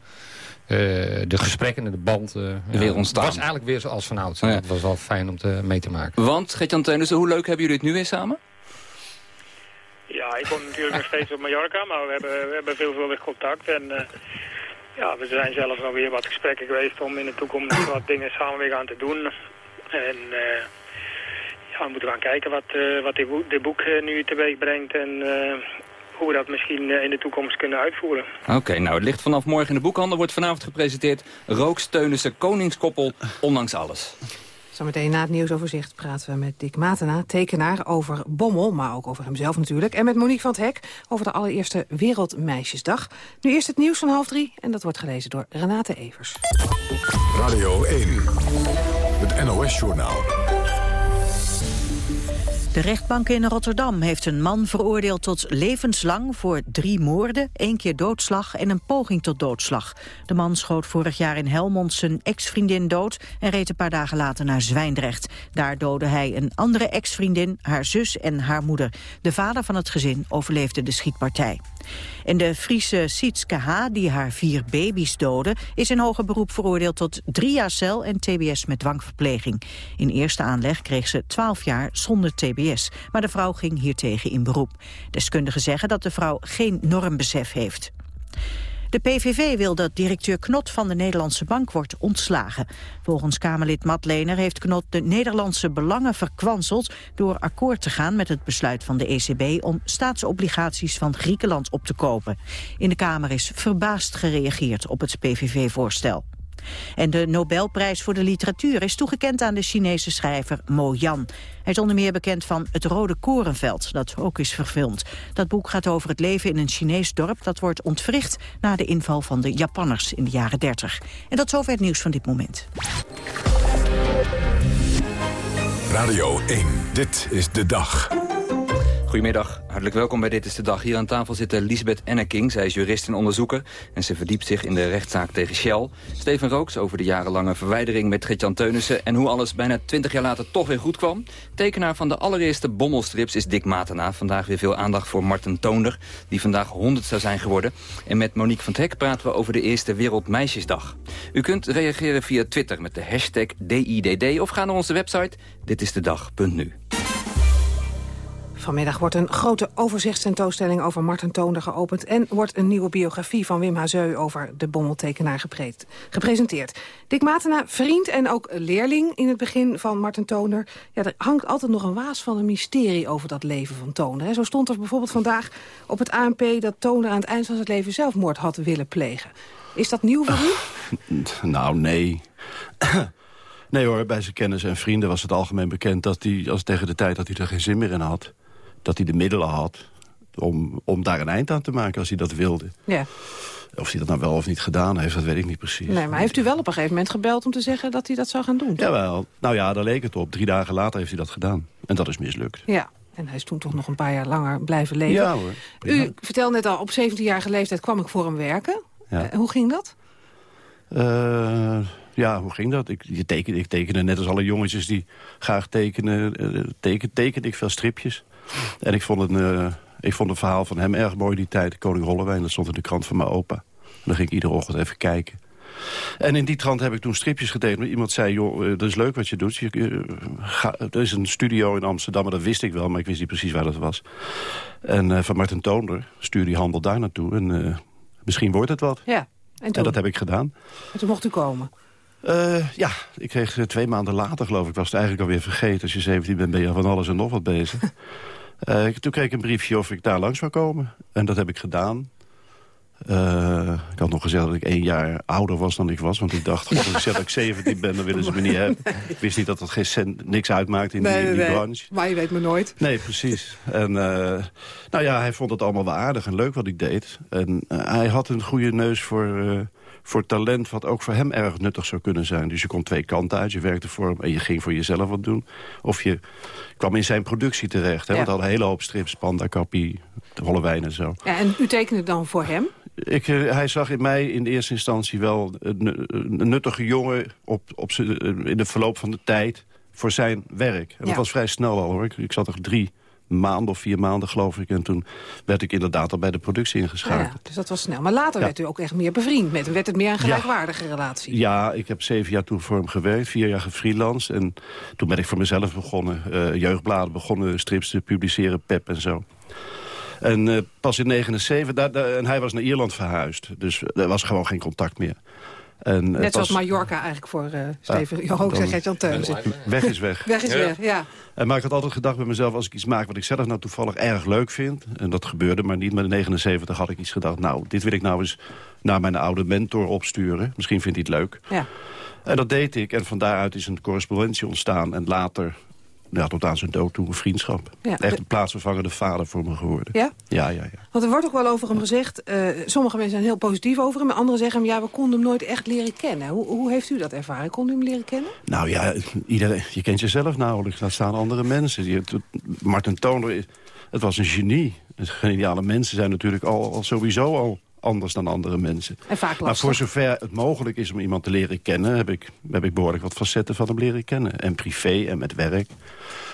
[SPEAKER 16] de gesprekken en de band
[SPEAKER 14] weer
[SPEAKER 16] ja,
[SPEAKER 14] ontstaan.
[SPEAKER 16] was eigenlijk weer zoals vanouds. Ja. Dat was wel fijn om te, mee te maken.
[SPEAKER 14] Want, Gert-Jan Teunissen, hoe leuk hebben jullie het nu weer samen?
[SPEAKER 22] Ja, ik woon natuurlijk nog steeds op Mallorca, maar we hebben, we hebben veelvuldig contact. En uh, ja, we zijn zelfs nog weer wat gesprekken geweest om in de toekomst wat dingen samen weer gaan te doen. En uh, ja, we moeten gaan kijken wat, uh, wat dit boek, dit boek nu teweeg brengt en hoe we dat misschien in de toekomst kunnen uitvoeren.
[SPEAKER 14] Oké, okay, nou het ligt vanaf morgen in de boekhandel, wordt vanavond gepresenteerd. Rooks Teunissen, Koningskoppel, ondanks alles.
[SPEAKER 17] Zometeen na het nieuwsoverzicht praten we met Dick Matena, tekenaar, over Bommel, maar ook over hemzelf natuurlijk. En met Monique van het Hek over de allereerste Wereldmeisjesdag. Nu eerst het nieuws van half drie en dat wordt gelezen door Renate Evers.
[SPEAKER 1] Radio 1, het NOS-journaal.
[SPEAKER 2] De rechtbank in Rotterdam heeft een man veroordeeld tot levenslang voor drie moorden, één keer doodslag en een poging tot doodslag. De man schoot vorig jaar in Helmond zijn ex-vriendin dood en reed een paar dagen later naar Zwijndrecht. Daar doodde hij een andere ex-vriendin, haar zus en haar moeder. De vader van het gezin overleefde de schietpartij. En de Friese Sietske H., die haar vier baby's doodde... is in hoger beroep veroordeeld tot drie jaar cel en tbs met dwangverpleging. In eerste aanleg kreeg ze twaalf jaar zonder tbs. Maar de vrouw ging hiertegen in beroep. Deskundigen zeggen dat de vrouw geen normbesef heeft. De PVV wil dat directeur Knot van de Nederlandse Bank wordt ontslagen. Volgens Kamerlid Matlener heeft Knot de Nederlandse belangen verkwanseld... door akkoord te gaan met het besluit van de ECB... om staatsobligaties van Griekenland op te kopen. In de Kamer is verbaasd gereageerd op het PVV-voorstel. En de Nobelprijs voor de literatuur is toegekend aan de Chinese schrijver Mo Yan. Hij is onder meer bekend van Het Rode Korenveld, dat ook is verfilmd. Dat boek gaat over het leven in een Chinees dorp dat wordt ontwricht na de inval van de Japanners in de jaren 30. En dat zover het nieuws van dit moment.
[SPEAKER 1] Radio 1, dit is de dag.
[SPEAKER 14] Goedemiddag, hartelijk welkom bij Dit is de Dag. Hier aan tafel zit Lisbeth Enneking. Zij is jurist en onderzoeker en ze verdiept zich in de rechtszaak tegen Shell. Steven Rooks over de jarenlange verwijdering met Gert-Jan Teunissen... en hoe alles bijna twintig jaar later toch weer goed kwam. Tekenaar van de allereerste bommelstrips is Dick Matena. Vandaag weer veel aandacht voor Marten Toonder, die vandaag 100 zou zijn geworden. En met Monique van het Hek praten we over de eerste Wereldmeisjesdag. U kunt reageren via Twitter met de hashtag DIDD... of ga naar onze website ditistedag.nu.
[SPEAKER 17] Vanmiddag wordt een grote overzichtstentoonstelling over Martin Toonder geopend... en wordt een nieuwe biografie van Wim Hazeu over de bommeltekenaar gepresenteerd. Dick Matena, vriend en ook leerling in het begin van Martin Toonder. Ja, er hangt altijd nog een waas van een mysterie over dat leven van Toonder. Zo stond er bijvoorbeeld vandaag op het ANP... dat Toonder aan het eind van zijn leven zelfmoord had willen plegen. Is dat nieuw voor u?
[SPEAKER 18] nou, nee. Nee hoor, bij zijn kennis en vrienden was het algemeen bekend... dat hij als tegen de tijd dat hij er geen zin meer in had... dat hij de middelen had om, om daar een eind aan te maken als hij dat wilde.
[SPEAKER 17] Ja.
[SPEAKER 18] Of hij dat nou wel of niet gedaan heeft, dat weet ik niet precies.
[SPEAKER 17] Nee, maar heeft u wel op een gegeven moment gebeld om te zeggen dat hij dat zou gaan doen?
[SPEAKER 18] Jawel. Nou ja, daar leek het op. Drie dagen later heeft hij dat gedaan. En dat is mislukt.
[SPEAKER 17] Ja. En hij is toen toch nog een paar jaar langer blijven leven.
[SPEAKER 18] Ja hoor.
[SPEAKER 17] U vertelde net al, op 17-jarige leeftijd kwam ik voor hem werken. Ja. Uh, hoe ging dat?
[SPEAKER 18] Uh, ja, hoe ging dat? Ik, je tekende, ik tekende net als alle jongetjes die graag tekenen. Uh, teken, tekende ik veel stripjes. En ik vond, het, uh, ik vond het verhaal van hem erg mooi die tijd. Koning Rollewijn, dat stond in de krant van mijn opa. En dan ging ik iedere ochtend even kijken. En in die trant heb ik toen stripjes getekend. Iemand zei, joh, dat is leuk wat je doet. Je, ga, er is een studio in Amsterdam, maar dat wist ik wel. Maar ik wist niet precies waar dat was. En uh, van Martin Toonder stuur die handel daar naartoe. En uh, misschien wordt het wat.
[SPEAKER 17] Ja, en,
[SPEAKER 18] en dat heb ik gedaan.
[SPEAKER 17] En toen mocht u komen?
[SPEAKER 18] Uh, ja, ik kreeg twee maanden later, geloof ik, was het eigenlijk alweer vergeten. Als je 17 bent, ben je van alles en nog wat bezig. Uh, toen kreeg ik een briefje of ik daar langs zou komen. En dat heb ik gedaan. Uh, ik had nog gezegd dat ik één jaar ouder was dan ik was. Want ik dacht, als ik zeg dat ik 17 ben, dan willen ze me niet hebben. Ik wist niet dat dat geen cent, niks uitmaakt in,
[SPEAKER 17] nee,
[SPEAKER 18] die, in die
[SPEAKER 17] nee,
[SPEAKER 18] branche.
[SPEAKER 17] Maar je weet me nooit.
[SPEAKER 18] Nee, precies. En uh, nou ja, hij vond het allemaal wel aardig en leuk wat ik deed. En uh, hij had een goede neus voor, voor talent... wat ook voor hem erg nuttig zou kunnen zijn. Dus je kon twee kanten uit. Je werkte voor hem en je ging voor jezelf wat doen. Of je kwam in zijn productie terecht. Hè?
[SPEAKER 17] Ja.
[SPEAKER 18] Want hij had een hele hoop strips, Panda, Kappie, Hollewijn en zo.
[SPEAKER 17] Ja, en u tekende dan voor hem?
[SPEAKER 18] Ik, uh, hij zag in mij in de eerste instantie wel een, een nuttige jongen... Op, op z'n, in de verloop van de tijd voor zijn werk. En dat was vrij snel al, hoor. Ik, ik zat er drie maanden of vier maanden, geloof ik. En toen werd ik inderdaad al bij de productie ingeschakeld.
[SPEAKER 17] ja, dus dat was snel. Maar later
[SPEAKER 18] Ja.
[SPEAKER 17] werd u ook echt meer bevriend met hem. Werd het meer een gelijkwaardige relatie?
[SPEAKER 18] Ja, ik heb zeven jaar toen voor hem gewerkt, vier jaar gefreelanced. En toen ben ik voor mezelf begonnen, eh, jeugdbladen begonnen, strips te publiceren, pep en zo. En eh, pas in 79, daar, daar- en hij was naar Ierland verhuisd. Dus er was gewoon geen contact meer. En het
[SPEAKER 17] Net zoals
[SPEAKER 18] was-
[SPEAKER 17] Mallorca eigenlijk voor uh, Steven Johoog
[SPEAKER 18] dan-
[SPEAKER 17] en Gert-Jan.
[SPEAKER 18] Weg is weg.
[SPEAKER 17] Weg is weg, ja.
[SPEAKER 18] En maar ik had altijd gedacht bij mezelf, als ik iets maak wat ik zelf nou toevallig erg leuk vind. En dat gebeurde maar niet. Maar in 79 had ik iets gedacht, nou, dit wil ik nou eens naar mijn oude mentor opsturen. Misschien vindt hij het leuk.
[SPEAKER 17] Ja.
[SPEAKER 18] En dat deed ik. En van daaruit is een correspondentie ontstaan. En later, ja, tot aan zijn dood toe, een vriendschap.
[SPEAKER 17] Ja.
[SPEAKER 18] Echt een plaatsvervangende vader voor me geworden.
[SPEAKER 17] Ja?
[SPEAKER 18] Ja, ja, ja.
[SPEAKER 17] Want er wordt ook wel over hem gezegd, eh, sommige mensen zijn heel positief over hem... en anderen zeggen hem, ja, we konden hem nooit echt leren kennen. Hoe, hoe heeft u dat ervaren? Kon u hem leren kennen?
[SPEAKER 18] Nou ja, iedereen, je kent jezelf nauwelijks. Laat staan andere mensen. Je, het- Martin Toner, het was een genie. Geniale mensen zijn natuurlijk al, al sowieso al anders dan andere mensen.
[SPEAKER 17] En vaak
[SPEAKER 18] Maar voor zover het mogelijk is om iemand te leren kennen... heb ik, heb ik behoorlijk wat facetten van hem leren kennen. En privé en met werk.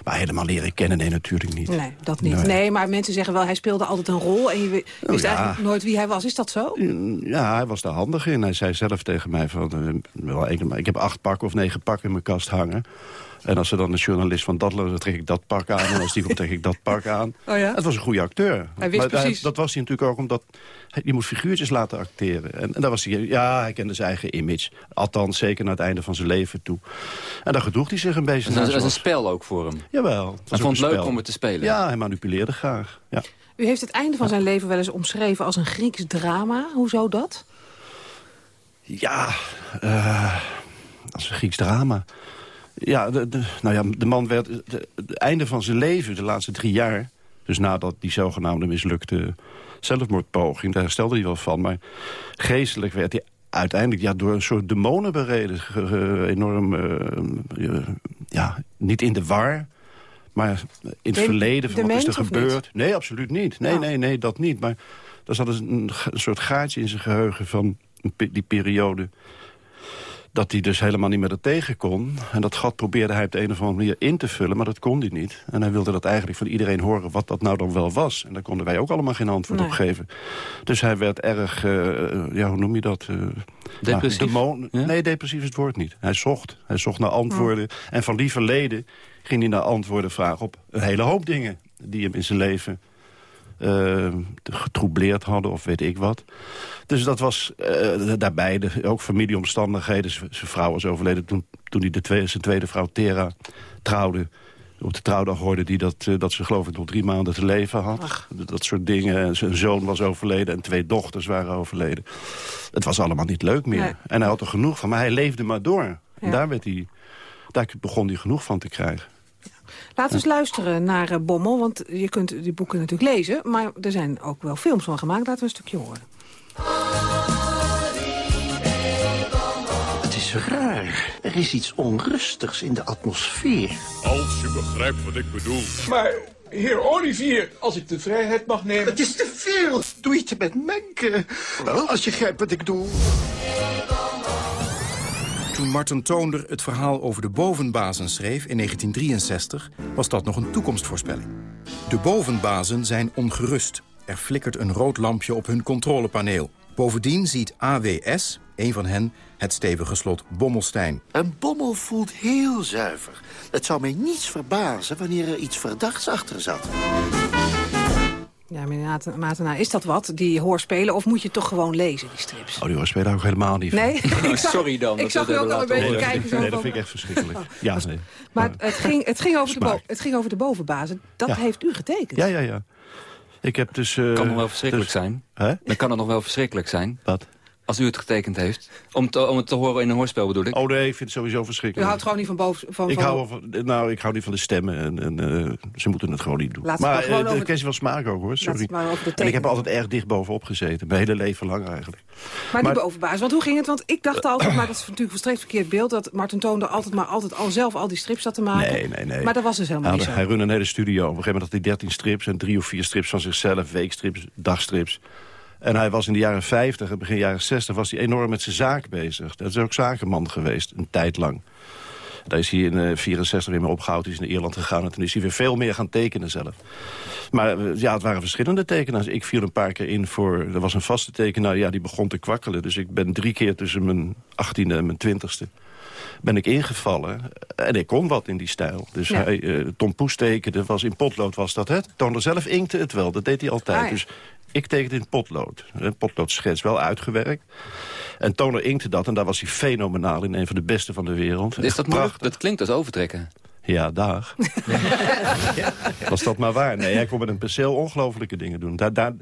[SPEAKER 18] Maar helemaal leren kennen, nee, natuurlijk niet.
[SPEAKER 17] Nee, dat niet. Nee.
[SPEAKER 18] Nee.
[SPEAKER 17] maar mensen zeggen wel, hij speelde altijd een rol... en je
[SPEAKER 18] Oh,
[SPEAKER 17] wist
[SPEAKER 18] ja.
[SPEAKER 17] eigenlijk nooit wie hij was. Is dat zo?
[SPEAKER 18] Ja, hij was daar handig in. Hij zei zelf tegen mij van... eh, wel, ik, ik heb acht pakken of negen pakken in mijn kast hangen. En als er dan een journalist van dat dan trek ik dat pak aan. En als die komt, trek ik dat pak aan.
[SPEAKER 17] Oh ja?
[SPEAKER 18] Het was een goede acteur.
[SPEAKER 17] Hij wist
[SPEAKER 18] maar
[SPEAKER 17] precies.
[SPEAKER 18] dat was hij natuurlijk ook omdat... hij- Je moet figuurtjes laten acteren. En, en daar was hij, ja, hij kende zijn eigen image. Althans, zeker naar het einde van zijn leven toe. En daar gedroeg hij zich een beetje
[SPEAKER 14] Dat is een spel ook voor hem.
[SPEAKER 18] Jawel.
[SPEAKER 14] Hij
[SPEAKER 18] was
[SPEAKER 14] vond het leuk
[SPEAKER 18] spel.
[SPEAKER 14] om het te spelen.
[SPEAKER 18] Ja, hij manipuleerde graag. Ja.
[SPEAKER 17] U heeft het einde van zijn leven wel eens omschreven als een Grieks drama. Hoezo dat?
[SPEAKER 18] Ja, eh, is een Grieks drama. Ja, de, de- nou ja, de man werd... de- Het einde van zijn leven, de laatste drie jaar... dus nadat die zogenaamde mislukte zelfmoordpoging... daar herstelde hij wel van, maar geestelijk werd hij uiteindelijk ja, door een soort demonen bereden. Enorm, eh, eh, ja, niet in de war... Maar in het
[SPEAKER 17] De-
[SPEAKER 18] verleden, van wat is er gebeurd? Nee, absoluut niet. Nee,
[SPEAKER 17] Oh.
[SPEAKER 18] nee, nee, dat niet. Maar er zat een, een soort gaatje in zijn geheugen van die periode... dat hij dus helemaal niet meer er tegen kon. En dat gat probeerde hij op de een of andere manier in te vullen... maar dat kon hij niet. En hij wilde dat eigenlijk van iedereen horen wat dat nou dan wel was. En daar konden wij ook allemaal geen antwoord
[SPEAKER 14] Nee.
[SPEAKER 18] op geven. Dus hij werd erg, eh, ja, hoe noem je dat? eh,
[SPEAKER 14] Depressief?
[SPEAKER 18] ja, Nee, depressief is het woord niet. Hij zocht. Hij zocht naar antwoorden. En van die verleden ging hij naar antwoorden vragen op een hele hoop dingen. die hem in zijn leven uh, getroubleerd hadden of weet ik wat. Dus dat was uh, daarbij, de, ook familieomstandigheden. Zijn vrouw was overleden toen, toen hij de tweede, zijn tweede vrouw Tera trouwde. Op de trouwdag hoorde hij dat, uh, dat ze geloof ik nog drie maanden te leven had. Ach. Dat soort dingen. En zijn zoon was overleden en twee dochters waren overleden. Het was allemaal niet leuk meer. Nee. En hij had er genoeg van, maar hij leefde maar door. Ja. En daar, werd hij, daar begon hij genoeg van te krijgen.
[SPEAKER 17] Laten we eens luisteren naar uh, Bommel, want je kunt die boeken natuurlijk lezen... maar er zijn ook wel films van gemaakt. Laten we een stukje horen.
[SPEAKER 25] Het is raar. Er is iets onrustigs in de atmosfeer.
[SPEAKER 26] Als je begrijpt wat ik bedoel.
[SPEAKER 27] Maar, heer Olivier, als ik de vrijheid mag nemen...
[SPEAKER 25] Het is te veel. Doe iets met Menke. Als je begrijpt wat ik doe.
[SPEAKER 28] Toen Martin Toonder het verhaal over de bovenbazen schreef in 1963... was dat nog een toekomstvoorspelling. De bovenbazen zijn ongerust. Er flikkert een rood lampje op hun controlepaneel. Bovendien ziet AWS, een van hen, het stevige slot Bommelstein.
[SPEAKER 25] Een bommel voelt heel zuiver. Het zou mij niets verbazen wanneer er iets verdachts achter zat.
[SPEAKER 17] Ja, meneer Matena, is dat wat, die hoorspelen? Of moet je toch gewoon lezen, die strips?
[SPEAKER 18] Oh, die hoorspelen hou ik helemaal niet van.
[SPEAKER 17] Nee?
[SPEAKER 14] Oh, sorry dan.
[SPEAKER 17] ik zag u ook al een beetje kijken.
[SPEAKER 18] Zo nee, dat vind ik echt verschrikkelijk. Oh. Ja, nee.
[SPEAKER 17] Maar het ging, het, ging over de het ging over de bovenbazen. Dat ja. heeft u getekend.
[SPEAKER 18] Ja, ja, ja. Ik heb dus... Uh,
[SPEAKER 14] kan nog wel verschrikkelijk dus, zijn.
[SPEAKER 18] Hè?
[SPEAKER 14] Dan kan het nog wel verschrikkelijk zijn.
[SPEAKER 18] Wat?
[SPEAKER 14] Als u het getekend heeft. Om, te, om het te horen in een hoorspel bedoel ik.
[SPEAKER 18] Oh nee, ik vind het sowieso verschrikkelijk.
[SPEAKER 17] U houdt gewoon niet van boven... Van,
[SPEAKER 18] ik, hou van, nou, ik hou niet van de stemmen. En, en uh, ze moeten het gewoon niet doen.
[SPEAKER 17] Laat
[SPEAKER 18] maar
[SPEAKER 17] het
[SPEAKER 18] uh, de kwestie van smaak ook hoor, sorry. En ik heb altijd erg dicht bovenop gezeten. Mijn hele leven lang eigenlijk.
[SPEAKER 17] Maar, maar die bovenbaas, want hoe ging het? Want ik dacht altijd, maar dat is natuurlijk volstrekt verkeerd beeld... dat Martin Toonder altijd maar altijd al zelf al die strips zat te maken.
[SPEAKER 18] Nee, nee, nee.
[SPEAKER 17] Maar dat was dus helemaal
[SPEAKER 18] nou,
[SPEAKER 17] niet zo.
[SPEAKER 18] Hij runde een hele studio. Op een gegeven moment had hij 13 strips en drie of vier strips van zichzelf. Weekstrips, dagstrips. En hij was in de jaren 50 en begin jaren 60 was hij enorm met zijn zaak bezig. Dat is ook zakenman geweest, een tijd lang. Daar is hij in 1964 weer mee opgehouden. Hij is naar Ierland gegaan en toen is hij weer veel meer gaan tekenen zelf. Maar ja, het waren verschillende tekenaars. Ik viel een paar keer in voor... Er was een vaste tekenaar, ja, die begon te kwakkelen. Dus ik ben drie keer tussen mijn 18e en mijn 20e ben ik ingevallen. En ik kon wat in die stijl. Dus ja. hij, uh, Tom Poes tekende, was in potlood was dat het. Toonder zelf inkte het wel, dat deed hij altijd. Ah, ja. Dus ik tekende in potlood. Een potloodschets, wel uitgewerkt. En Toner inkte dat en daar was hij fenomenaal in. Een van de beste van de wereld.
[SPEAKER 14] Is dat moeilijk? Dat klinkt als overtrekken.
[SPEAKER 18] Ja, dag. Was dat maar waar? Nee, hij kon met een penseel ongelofelijke dingen doen. Daar, daar,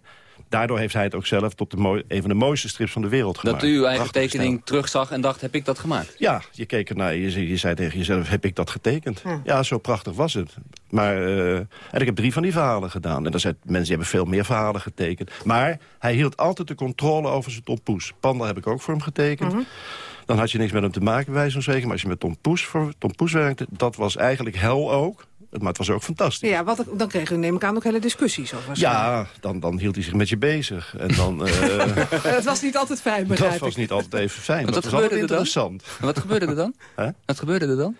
[SPEAKER 18] daardoor heeft hij het ook zelf tot de een van de mooiste strips van de wereld gemaakt.
[SPEAKER 14] Dat u uw eigen tekening terugzag en dacht, heb ik dat gemaakt?
[SPEAKER 18] Ja, je keek ernaar, je, je zei tegen jezelf, heb ik dat getekend? Ja, ja zo prachtig was het. Maar, uh, en ik heb drie van die verhalen gedaan. En er zijn mensen die hebben veel meer verhalen getekend. Maar hij hield altijd de controle over zijn Tom Poes. Panda heb ik ook voor hem getekend. Mm -hmm. Dan had je niks met hem te maken, bij wijze van spreken. Maar als je met Tom Poes, voor Tom Poes werkte, dat was eigenlijk hel ook. Maar het was ook fantastisch.
[SPEAKER 17] Ja, wat, dan kreeg u neem ik aan ook hele discussies over.
[SPEAKER 18] Ja, dan, dan hield hij zich met je bezig. En dan, uh,
[SPEAKER 17] het was niet altijd fijn, begrijp
[SPEAKER 18] Dat was niet altijd even fijn. Maar dat was altijd interessant.
[SPEAKER 14] Dan? Wat gebeurde er dan?
[SPEAKER 18] huh?
[SPEAKER 14] Wat gebeurde er dan?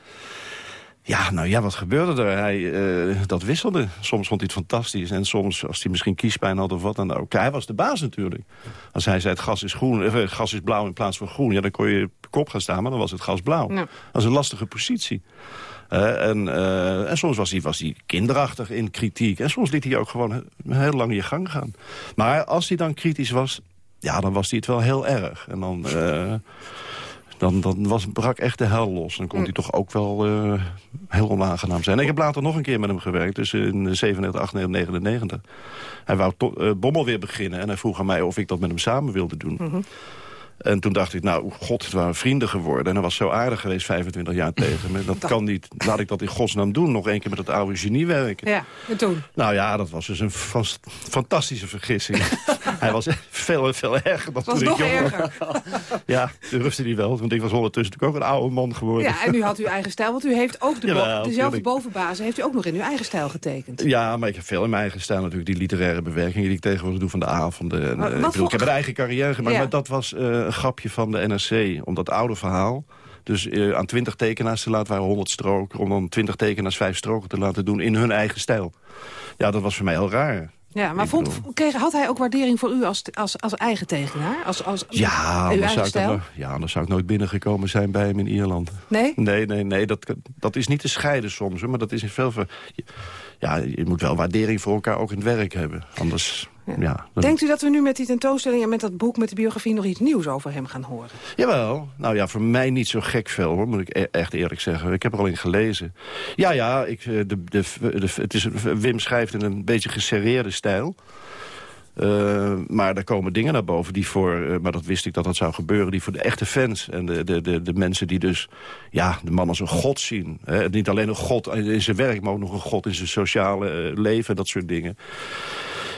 [SPEAKER 18] Ja, nou ja, wat gebeurde er? Hij, uh, dat wisselde. Soms vond hij het fantastisch. En soms, als hij misschien kiespijn had of wat dan ook. Hij was de baas natuurlijk. Als hij zei, het gas is, groen, het gas is blauw in plaats van groen... Ja, dan kon je op kop gaan staan, maar dan was het gas blauw. Ja. Dat is een lastige positie. Uh, en, uh, en soms was hij, was hij kinderachtig in kritiek. En soms liet hij ook gewoon heel lang je gang gaan. Maar als hij dan kritisch was, ja, dan was hij het wel heel erg. En dan, uh, dan, dan was, brak echt de hel los. Dan kon mm. hij toch ook wel heel onaangenaam zijn. En ik heb later nog een keer met hem gewerkt. Dus in 97, 98, 99. Hij wou Bommel weer beginnen. En hij vroeg aan mij of ik dat met hem samen wilde doen. Mm -hmm. En toen dacht ik, nou, god, het waren vrienden geworden. En hij was zo aardig geweest 25 jaar tegen me. Dat kan niet. Laat ik dat in godsnaam doen. Nog één keer met het oude genie werken.
[SPEAKER 17] Ja, en toen?
[SPEAKER 18] Nou ja, dat was dus een fantastische vergissing. hij was veel, veel erger dan
[SPEAKER 17] was
[SPEAKER 18] toen
[SPEAKER 17] nog
[SPEAKER 18] ik jong
[SPEAKER 17] erger.
[SPEAKER 18] ja, toen rustte hij wel. Want ik was ondertussen natuurlijk ook een oude man geworden.
[SPEAKER 17] Ja, en u had uw eigen stijl. Want u heeft ook de Jawel, dezelfde bovenbazen heeft u ook nog in uw eigen stijl getekend.
[SPEAKER 18] Ja, maar ik heb veel in mijn eigen stijl natuurlijk. Die literaire bewerkingen die ik tegenwoordig doe van de avonden. En, maar, ik, bedoel, ik heb een eigen carrière gemaakt. Ja. Maar dat was uh, een grapje van de NRC. Om dat oude verhaal... Dus uh, aan 20 tekenaars te laten waren 100 stroken. Om dan 20 tekenaars 5 stroken te laten doen in hun eigen stijl. Ja, dat was voor mij heel raar.
[SPEAKER 17] Ja, maar vond, kreeg, had hij ook waardering voor u als, als, als eigen tekenaar? Als, als,
[SPEAKER 18] ja, anders zou
[SPEAKER 17] stijl?
[SPEAKER 18] ik ja, anders zou ik nooit binnengekomen zijn bij hem in Ierland.
[SPEAKER 17] Nee?
[SPEAKER 18] Nee, nee, nee. Dat, dat is niet te scheiden soms. Hoor, maar dat is in veel... Je, ja, je moet wel waardering voor elkaar ook in het werk hebben. Anders, ja. dan-
[SPEAKER 17] Denkt u dat we nu met die tentoonstelling en met dat boek, met de biografie... nog iets nieuws over hem gaan horen?
[SPEAKER 18] Jawel. Nou ja, voor mij niet zo gek veel, hoor, moet ik e- echt eerlijk zeggen. Ik heb er al in gelezen. Ja, ja, ik, eh, de, de, de, het is, Wim schrijft in een beetje geserreerde stijl. Eh, maar er komen dingen naar boven die voor, eh, maar dat wist ik dat dat zou gebeuren, die voor de echte fans en de, de, de, de mensen die dus ja, de man als een god zien. Hè. Niet alleen een god in zijn werk, maar ook nog een god in zijn sociale leven en dat soort dingen.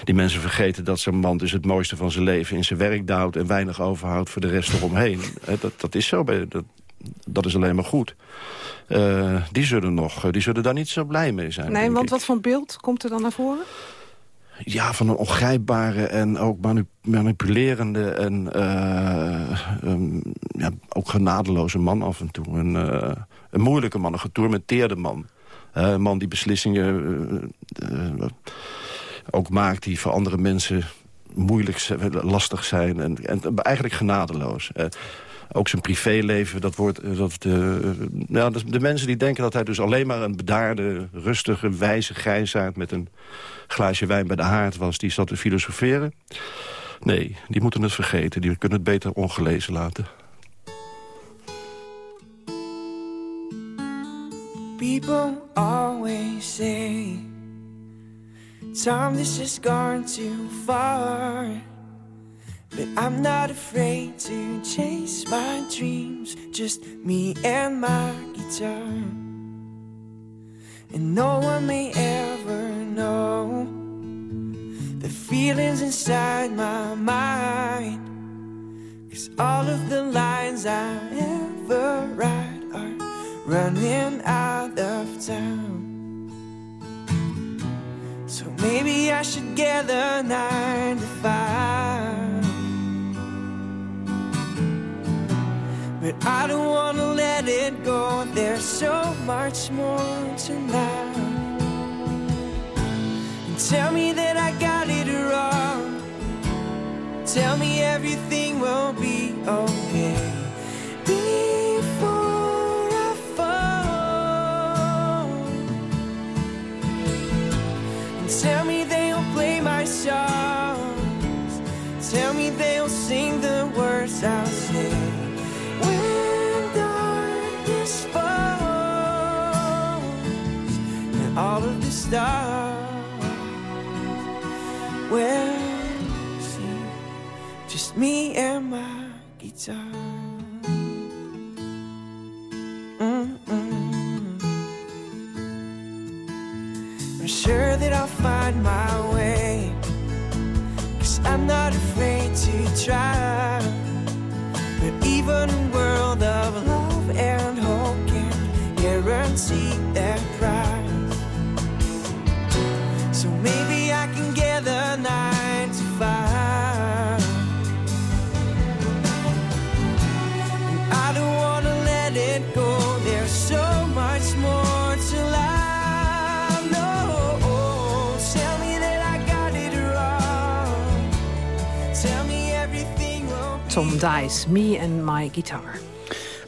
[SPEAKER 18] Die mensen vergeten dat zo'n man dus het mooiste van zijn leven in zijn werk duwt en weinig overhoudt voor de rest eromheen. Dat, dat is zo, bij- dat, dat is alleen maar goed. Eh, die, zullen nog, die zullen daar niet zo blij mee zijn.
[SPEAKER 17] Nee, want
[SPEAKER 18] ik.
[SPEAKER 17] wat voor beeld komt er dan naar voren?
[SPEAKER 18] Ja, van een ongrijpbare en ook manipulerende en eh, ehm, ja, ook genadeloze man af en toe. Een, eh, een moeilijke man, een getormenteerde man. Eh, een man die beslissingen eh, eh, ook maakt die voor andere mensen moeilijk, lastig zijn. En, en eigenlijk genadeloos. Eh, ook zijn privéleven, dat wordt... eh, Dat de, nou, de, de mensen die denken dat hij dus alleen maar een bedaarde, rustige, wijze grijsaard... met een glaasje wijn bij de haard was, die zat te filosoferen. Nee, die moeten het vergeten. Die kunnen het beter ongelezen laten.
[SPEAKER 24] People always say, Tom, this has gone too far. But I'm not afraid to chase my dreams, just me and my guitar. And no one may ever know the feelings inside my mind. Cause all of the lines I ever write are running out of town. So maybe I should get gather nine to five. But I don't wanna let it go. There's so much more to life. And tell me that I got it wrong. Tell me everything will be okay.
[SPEAKER 17] Tom Dice, Me and My Guitar.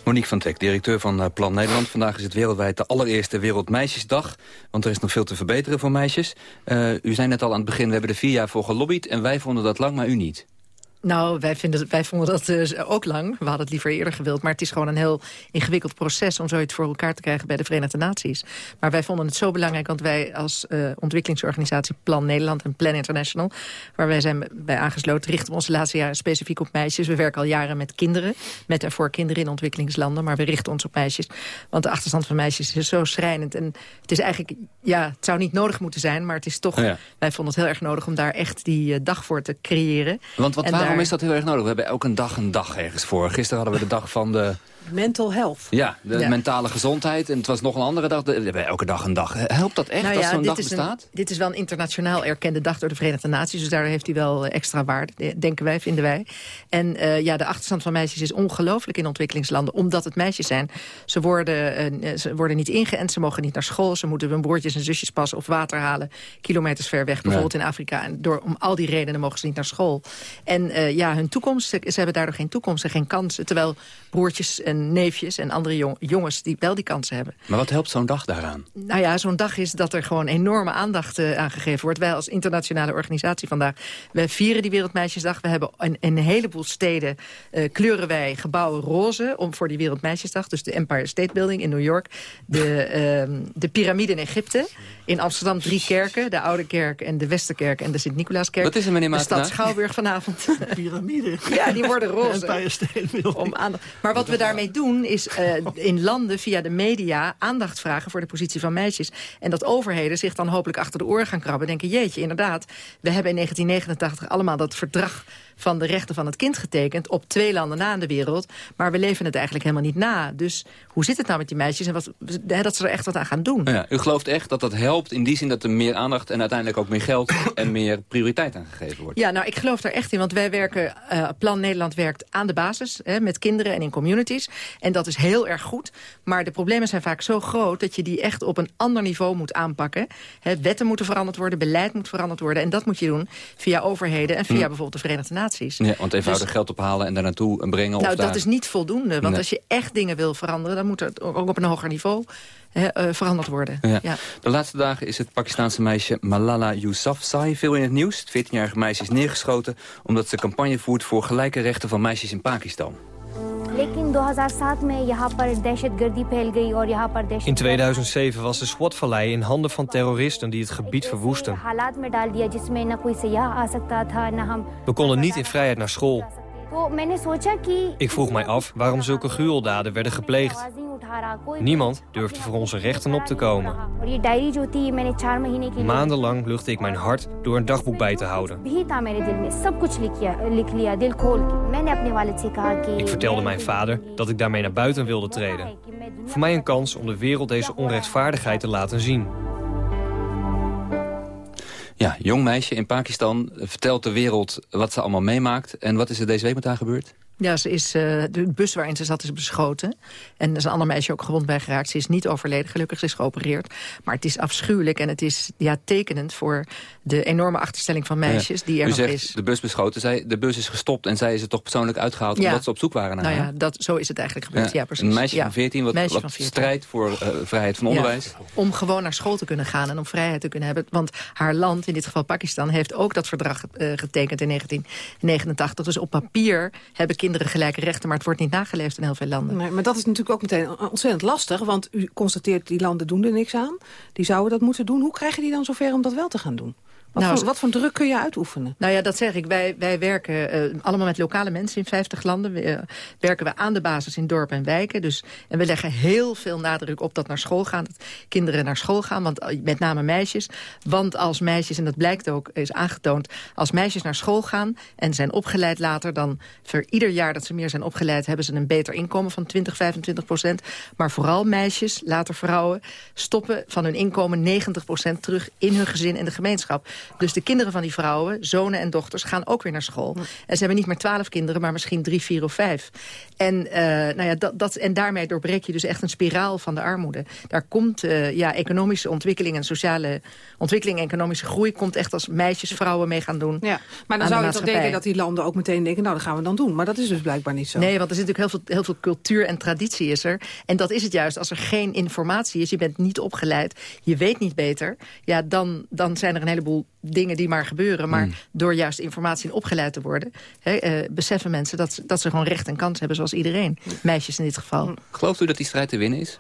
[SPEAKER 14] Monique van Teck, directeur van eh, Plan Nederland. Vandaag is het wereldwijd de allereerste Wereldmeisjesdag. Want er is nog veel te verbeteren voor meisjes. Eh, u zei net al aan het begin, we hebben er vier jaar voor gelobbyd... en wij vonden dat lang, maar u niet.
[SPEAKER 20] Nou, wij, vinden, wij vonden dat eh, ook lang. We hadden het liever eerder gewild. Maar het is gewoon een heel ingewikkeld proces... om zoiets voor elkaar te krijgen bij de Verenigde Naties. Maar wij vonden het zo belangrijk... want wij als eh, ontwikkelingsorganisatie Plan Nederland en Plan International... waar wij zijn bij aangesloten... richten we ons de laatste jaren specifiek op meisjes. We werken al jaren met kinderen. Met en voor kinderen in ontwikkelingslanden. Maar we richten ons op meisjes. Want de achterstand van meisjes is zo schrijnend. En het is eigenlijk... Ja, het zou niet nodig moeten zijn... maar het is toch...
[SPEAKER 14] Ja.
[SPEAKER 20] Wij vonden het heel erg nodig om daar echt die eh, dag voor te creëren.
[SPEAKER 14] Want wat,
[SPEAKER 20] En
[SPEAKER 14] waarom is dat heel erg nodig? We hebben elke dag een dag ergens voor. Gisteren hadden we de dag van de,
[SPEAKER 17] Mental health.
[SPEAKER 14] ja, de
[SPEAKER 20] Ja.
[SPEAKER 14] mentale gezondheid. En het was nog een andere dag. De- We hebben elke dag een dag. Helpt dat echt
[SPEAKER 20] Nou ja,
[SPEAKER 14] zo'n dag bestaat?
[SPEAKER 20] Een, dit is wel een internationaal erkende dag door de Verenigde Naties. Dus daar heeft hij wel eh, extra waarde, de- denken wij, vinden wij. En eh, ja, de achterstand van meisjes is ongelooflijk in ontwikkelingslanden. Omdat het meisjes zijn. Ze worden, eh, ze worden niet ingeënt, ze mogen niet naar school. Ze moeten hun broertjes en zusjes passen of water halen. Kilometers ver weg, bijvoorbeeld in Afrika. En door, om al die redenen mogen ze niet naar school. En eh, ja, hun toekomst, ze, ze hebben daardoor geen toekomst en geen kansen. Terwijl broertjes en en neefjes en andere jong- jongens die wel die kansen hebben.
[SPEAKER 14] Maar wat helpt zo'n dag daaraan?
[SPEAKER 20] Nou ja, zo'n dag is dat er gewoon enorme aandacht uh, aan gegeven wordt. Wij als internationale organisatie vandaag, we vieren die Wereldmeisjesdag. We hebben in, in een heleboel steden uh, kleuren wij gebouwen roze om voor die Wereldmeisjesdag. Dus de Empire State Building in New York, de, uh, de piramide in Egypte. In Amsterdam drie kerken, de Oude Kerk en de Westerkerk en de Sint-Nicolaaskerk.
[SPEAKER 14] Wat is er, meneer
[SPEAKER 20] De stad Schouwburg vanavond.
[SPEAKER 25] Piramide.
[SPEAKER 20] Ja, die worden roze. Om aandacht. Maar wat we daarmee doen is uh, in landen via de media aandacht vragen voor de positie van meisjes. En dat overheden zich dan hopelijk achter de oren gaan krabben. Denken, jeetje, inderdaad, we hebben in 1989 allemaal dat verdrag van de rechten van het kind getekend... op twee landen na in de wereld. Maar we leven het eigenlijk helemaal niet na. Dus hoe zit het nou met die meisjes en wat, dat ze er echt wat aan gaan doen?
[SPEAKER 14] Ja, u gelooft echt dat dat helpt in die zin dat er meer aandacht... en uiteindelijk ook meer geld en meer prioriteit aan gegeven wordt?
[SPEAKER 20] Ja, nou, ik geloof daar echt in. Want wij werken, uh, Plan Nederland werkt aan de basis... Hè, met kinderen en in communities. En dat is heel erg goed. Maar de problemen zijn vaak zo groot... dat je die echt op een ander niveau moet aanpakken. Hè, wetten moeten veranderd worden, beleid moet veranderd worden. En dat moet je doen via overheden en via
[SPEAKER 14] Hm.
[SPEAKER 20] bijvoorbeeld de Verenigde Naties.
[SPEAKER 14] Ja, want eenvoudig
[SPEAKER 20] Dus-
[SPEAKER 14] geld ophalen en daar naartoe brengen.
[SPEAKER 20] Nou,
[SPEAKER 14] of daar...
[SPEAKER 20] dat is niet voldoende. Want
[SPEAKER 14] Nee.
[SPEAKER 20] als je echt dingen wil veranderen... dan moet het ook op een hoger niveau eh, veranderd worden.
[SPEAKER 14] Ja.
[SPEAKER 20] Ja.
[SPEAKER 14] De laatste dagen is het Pakistanse meisje Malala Yousafzai veel in het nieuws. Het 14-jarige meisje is neergeschoten omdat ze campagne voert voor gelijke rechten van meisjes in Pakistan.
[SPEAKER 29] लेकिन 2007 में यहाँ पर दहशतगर्दी फैल गई और यहाँ पर दहशत
[SPEAKER 30] In 2007 was de Swat-vallei in handen van terroristen die het gebied verwoesten.
[SPEAKER 29] हालात में डाल दिया जिसमें न कोई सयाह आ सकता था न हम
[SPEAKER 30] We konden niet in vrijheid naar school. Ik vroeg mij af waarom zulke gruweldaden werden gepleegd. Niemand durfde voor onze rechten op te komen. Maandenlang luchtte ik mijn hart door een dagboek bij te houden. Ik vertelde mijn vader dat ik daarmee naar buiten wilde treden. Voor mij een kans om de wereld deze onrechtvaardigheid te laten zien.
[SPEAKER 14] Ja, jong meisje in Pakistan vertelt de wereld wat ze allemaal meemaakt. En wat is er deze week met haar gebeurd?
[SPEAKER 20] Ja, ze is, eh, de bus waarin ze zat is beschoten. En er is een ander meisje ook gewond bij geraakt. Ze is niet overleden, gelukkig ze is geopereerd. Maar het is afschuwelijk en het is ja, tekenend voor de enorme achterstelling van meisjes die er
[SPEAKER 14] U
[SPEAKER 20] nog
[SPEAKER 14] zegt
[SPEAKER 20] is.
[SPEAKER 14] de bus beschoten. Zij, de bus is gestopt en zij is er toch persoonlijk uitgehaald...
[SPEAKER 20] Ja.
[SPEAKER 14] omdat ze op zoek waren naar
[SPEAKER 20] Nou
[SPEAKER 14] haar.
[SPEAKER 20] ja, dat, zo is het eigenlijk gebeurd. Ja, precies.
[SPEAKER 14] Een meisje van 14 wat,
[SPEAKER 20] Meisje
[SPEAKER 14] wat
[SPEAKER 20] van 14.
[SPEAKER 14] strijdt voor eh, vrijheid van onderwijs.
[SPEAKER 20] om gewoon naar school te kunnen gaan en om vrijheid te kunnen hebben. Want haar land, in dit geval Pakistan, heeft ook dat verdrag eh, getekend in 1989. Dus op papier hebben kinderen gelijke rechten, maar het wordt niet nageleefd in heel veel landen.
[SPEAKER 17] Nee, maar dat is natuurlijk ook meteen ontzettend lastig. Want u constateert, die landen doen er niks aan. Die zouden dat moeten doen. Hoe krijgen die dan zover om dat wel te gaan doen? Wat,
[SPEAKER 20] Nou,
[SPEAKER 17] voor, wat voor druk kun je uitoefenen?
[SPEAKER 20] Nou ja, dat zeg ik. Wij, wij werken eh, allemaal met lokale mensen in 50 landen. We, eh, werken we aan de basis in dorpen en wijken. Dus, en we leggen heel veel nadruk op dat naar school gaan. Dat kinderen naar school gaan, want, eh, met name meisjes. Want als meisjes, en dat blijkt ook, is aangetoond... als meisjes naar school gaan en zijn opgeleid later... dan voor ieder jaar dat ze meer zijn opgeleid... hebben ze een beter inkomen van 20, 25 procent. Maar vooral meisjes, later vrouwen... stoppen van hun inkomen 90 procent terug in hun gezin en de gemeenschap. Dus de kinderen van die vrouwen, zonen en dochters, gaan ook weer naar school. En ze hebben niet maar twaalf kinderen, maar misschien drie, vier of vijf. En, eh, nou ja, dat, dat, en daarmee doorbreek je dus echt een spiraal van de armoede. Daar komt eh, ja, economische ontwikkeling en sociale ontwikkeling... en economische groei komt echt als meisjes, vrouwen mee gaan doen.
[SPEAKER 17] Ja, maar dan zou je toch denken dat die landen ook meteen denken... nou, dat gaan we dan doen. Maar dat is dus blijkbaar niet zo.
[SPEAKER 20] Nee, want er zit natuurlijk heel veel, heel veel cultuur en traditie is er. En dat is het juist. Als er geen informatie is, je bent niet opgeleid... je weet niet beter, ja, dan, dan zijn er een heleboel dingen die maar gebeuren. Maar
[SPEAKER 14] Mm.
[SPEAKER 20] door juist informatie en opgeleid te worden... Hè, eh, beseffen mensen dat, ze- dat ze gewoon recht en kans hebben, zoals iedereen. Meisjes in dit geval.
[SPEAKER 14] Gelooft u dat die strijd te winnen is?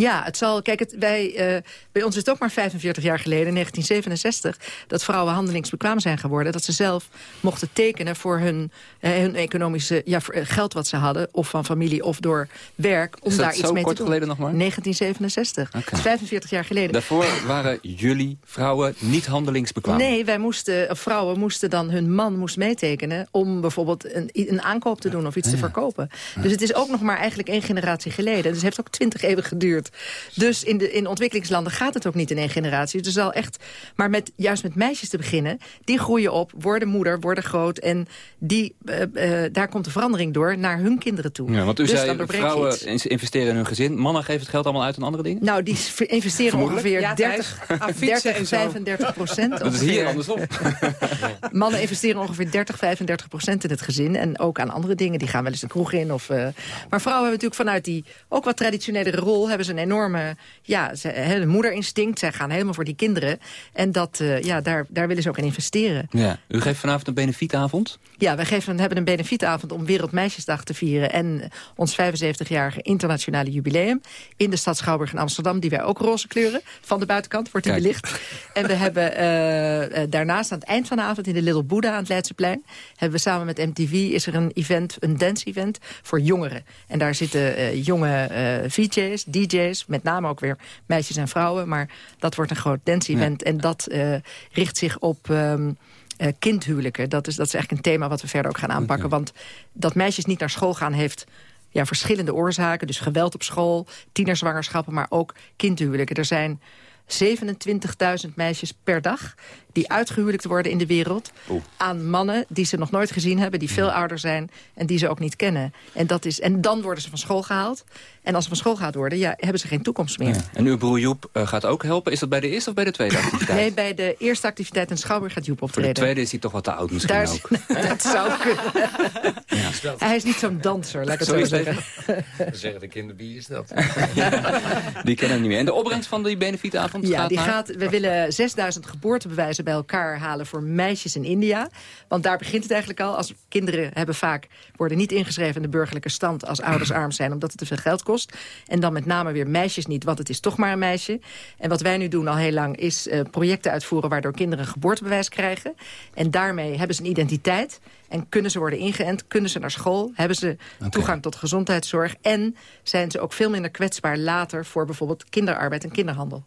[SPEAKER 20] Ja, het zal. Kijk, het, wij, eh, bij ons is het ook maar 45 jaar geleden, in 1967, dat vrouwen handelingsbekwaam zijn geworden. Dat ze zelf mochten tekenen voor hun, eh, hun economische ja, eh, geld wat ze hadden, of van familie of door werk, om daar iets mee
[SPEAKER 14] kort
[SPEAKER 20] te doen.
[SPEAKER 14] geleden nog maar?
[SPEAKER 20] 1967. Dat is 45 jaar geleden.
[SPEAKER 14] Daarvoor waren jullie vrouwen niet handelingsbekwaam.
[SPEAKER 20] Nee, wij moesten, vrouwen moesten dan hun man moest meetekenen... om bijvoorbeeld een, een aankoop te doen of iets te verkopen. Dus het is ook nog maar eigenlijk één generatie geleden. Dus het heeft ook twintig eeuwen geduurd Dus in, de, in ontwikkelingslanden gaat het ook niet in één generatie. Dus zal echt, maar met, juist met meisjes te beginnen... die groeien op, worden moeder, worden groot... en die, uh, daar komt de verandering door naar hun kinderen toe.
[SPEAKER 14] Ja, want u
[SPEAKER 20] dus
[SPEAKER 14] zei, vrouwen investeren in hun gezin. Mannen geven het geld allemaal uit aan andere dingen?
[SPEAKER 20] Nou, die investeren ongeveer ja, 30, 30 35 procent.
[SPEAKER 14] Dat is hier andersom.
[SPEAKER 20] Mannen investeren ongeveer 30, 35 procent in het gezin. En ook aan andere dingen. Die gaan wel eens de kroeg in. Of, uh... Maar vrouwen hebben natuurlijk vanuit die ook wat traditionele rol... hebben ze een enorme ja, ze, moederinstinct. Zij gaan helemaal voor die kinderen. En dat, uh, ja, daar, daar willen ze ook in investeren.
[SPEAKER 14] Ja. U geeft vanavond een benefietavond?
[SPEAKER 20] Ja, wij geven, hebben een benefietavond om Wereldmeisjesdag te vieren... en ons 75-jarige internationale jubileum... in de stad Schouwburg in Amsterdam, die wij ook roze kleuren. Van de buitenkant wordt die belicht. En we hebben uh, daarnaast aan het eind van de avond... in de Little Buddha aan het Leidseplein... hebben we samen met MTV is er een event, een dance-event voor jongeren. En daar zitten uh, jonge VJ's, DJ's, met name ook weer meisjes en vrouwen. Maar dat wordt een groot dance-event. En dat richt zich op... Um, uh, kindhuwelijken. Dat is, dat is eigenlijk een thema wat we verder ook gaan aanpakken. Want dat meisjes niet naar school gaan heeft ja, verschillende oorzaken. Dus geweld op school, tienerzwangerschappen, maar ook kindhuwelijken. Er zijn 27.000 meisjes per dag die uitgehuwelijkt worden in de wereld... aan mannen die ze nog nooit gezien hebben, die veel ouder zijn... en die ze ook niet kennen. En, dat is, en dan worden ze van school gehaald. En als ze van school gehaald worden, ja, hebben ze geen toekomst meer. Ja.
[SPEAKER 14] En uw broer Joep uh, gaat ook helpen. Is dat bij de eerste of bij de tweede activiteit?
[SPEAKER 20] Nee, bij de eerste activiteit in Schouwburg gaat Joep optreden.
[SPEAKER 14] Voor de tweede is hij toch wat te oud misschien
[SPEAKER 20] Daar
[SPEAKER 14] ook.
[SPEAKER 20] dat zou kunnen. Ja. Hij is niet zo'n danser, laat ik het zo, zo zeggen.
[SPEAKER 16] Dan zeggen de kinderen, wie is dat?
[SPEAKER 14] die kennen hem niet meer. En de opbrengst van die benefietavond
[SPEAKER 20] ja,
[SPEAKER 14] gaat
[SPEAKER 20] die
[SPEAKER 14] naar?
[SPEAKER 20] gaat, we willen 6000 geboortebewijzen bij elkaar halen voor meisjes in India. Want daar begint het eigenlijk al. Als kinderen hebben vaak, worden niet ingeschreven in de burgerlijke stand... als ouders arm zijn, omdat het te veel geld kost. En dan met name weer meisjes niet, want het is toch maar een meisje. En wat wij nu doen al heel lang is uh, projecten uitvoeren... waardoor kinderen een geboortebewijs krijgen. En daarmee hebben ze een identiteit... En kunnen ze worden ingeënt, kunnen ze naar school... hebben ze okay. toegang tot gezondheidszorg... en zijn ze ook veel minder kwetsbaar later... voor bijvoorbeeld kinderarbeid en kinderhandel.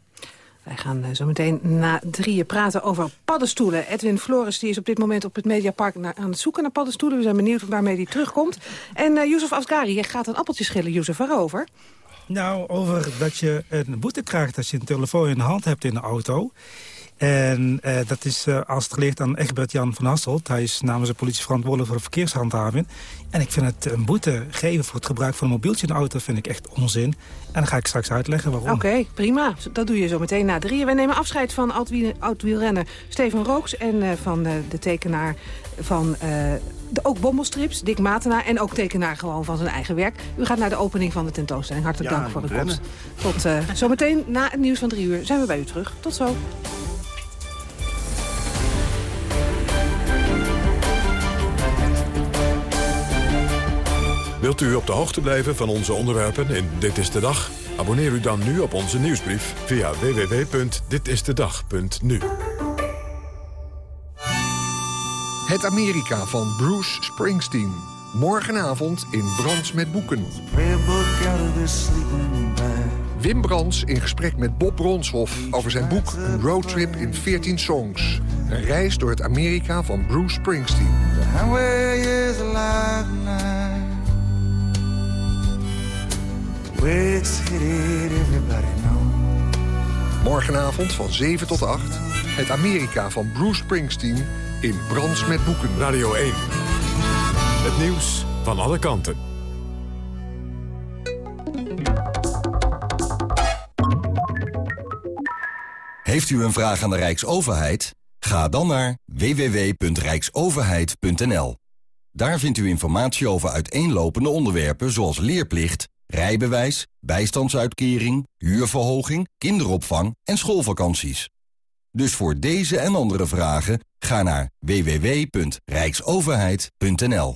[SPEAKER 17] Wij gaan zo meteen na drieën praten over paddenstoelen. Edwin Flores die is op dit moment op het Mediapark aan het zoeken naar paddenstoelen. We zijn benieuwd waarmee hij terugkomt. En uh, Yusuf Asgari, je gaat een appeltje schillen, Yusuf. Waarover?
[SPEAKER 31] Nou, over dat je een boete krijgt als je een telefoon in de hand hebt in de auto. En uh, dat is uh, als het geleerd aan Egbert-Jan van Hasselt. Hij is namens de politie verantwoordelijk voor de verkeershandhaving. En ik vind het een boete geven voor het gebruik van een mobieltje in de auto... vind ik echt onzin. En dan ga ik straks uitleggen waarom.
[SPEAKER 17] Oké, okay, prima. Dat doe je zo meteen na drieën. Wij nemen afscheid van oud-wielrenner Steven Rooks... en uh, van de tekenaar van... De, ook bommelstrips, Dick Matena en ook tekenaar gewoon van zijn eigen werk. U gaat naar de opening van de tentoonstelling. Hartelijk
[SPEAKER 31] ja,
[SPEAKER 17] dank voor de komst. Tot uh, zometeen na het nieuws van drie uur zijn we bij u terug. Tot zo.
[SPEAKER 1] Wilt u op de hoogte blijven van onze onderwerpen in Dit is de Dag? Abonneer u dan nu op onze nieuwsbrief via www.ditistedag.nu.
[SPEAKER 32] Het Amerika van Bruce Springsteen. Morgenavond in Brands met Boeken. Wim Brands in gesprek met Bob Bronshoff over zijn boek Een Roadtrip in 14 Songs. Een reis door het Amerika van Bruce Springsteen. Morgenavond van 7 tot 8. Het Amerika van Bruce Springsteen in Brands met Boeken.
[SPEAKER 1] Radio 1. Het nieuws van alle kanten.
[SPEAKER 33] Heeft u een vraag aan de Rijksoverheid? Ga dan naar www.rijksoverheid.nl. Daar vindt u informatie over uiteenlopende onderwerpen zoals leerplicht rijbewijs, bijstandsuitkering, huurverhoging, kinderopvang en schoolvakanties. Dus voor deze en andere vragen ga naar www.rijksoverheid.nl.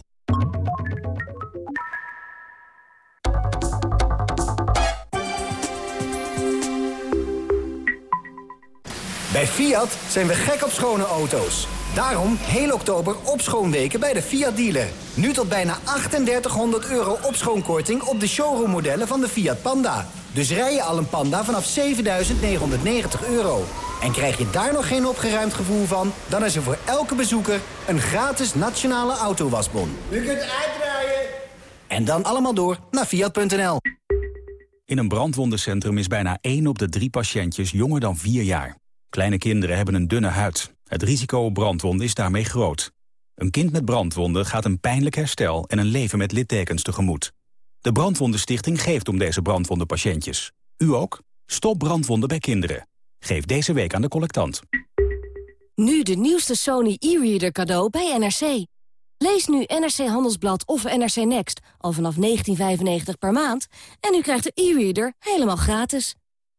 [SPEAKER 34] Bij Fiat zijn we gek op schone auto's. Daarom heel oktober opschoonweken bij de Fiat dealer. Nu tot bijna 3800 euro opschoonkorting op de showroommodellen van de Fiat Panda. Dus rij je al een Panda vanaf 7990 euro. En krijg je daar nog geen opgeruimd gevoel van... dan is er voor elke bezoeker een gratis nationale autowasbon.
[SPEAKER 35] U kunt uitdraaien.
[SPEAKER 34] En dan allemaal door naar Fiat.nl.
[SPEAKER 36] In een brandwondencentrum is bijna 1 op de 3 patiëntjes jonger dan 4 jaar. Kleine kinderen hebben een dunne huid. Het risico op brandwonden is daarmee groot. Een kind met brandwonden gaat een pijnlijk herstel en een leven met littekens tegemoet. De Brandwondenstichting geeft om deze brandwondenpatiëntjes. U ook? Stop brandwonden bij kinderen. Geef deze week aan de collectant.
[SPEAKER 37] Nu de nieuwste Sony e-reader cadeau bij NRC. Lees nu NRC Handelsblad of NRC Next al vanaf 19,95 per maand... en u krijgt de e-reader helemaal gratis.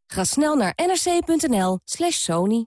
[SPEAKER 37] Ga snel naar nrc.nl slash sony.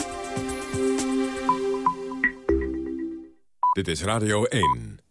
[SPEAKER 1] Dit is Radio 1.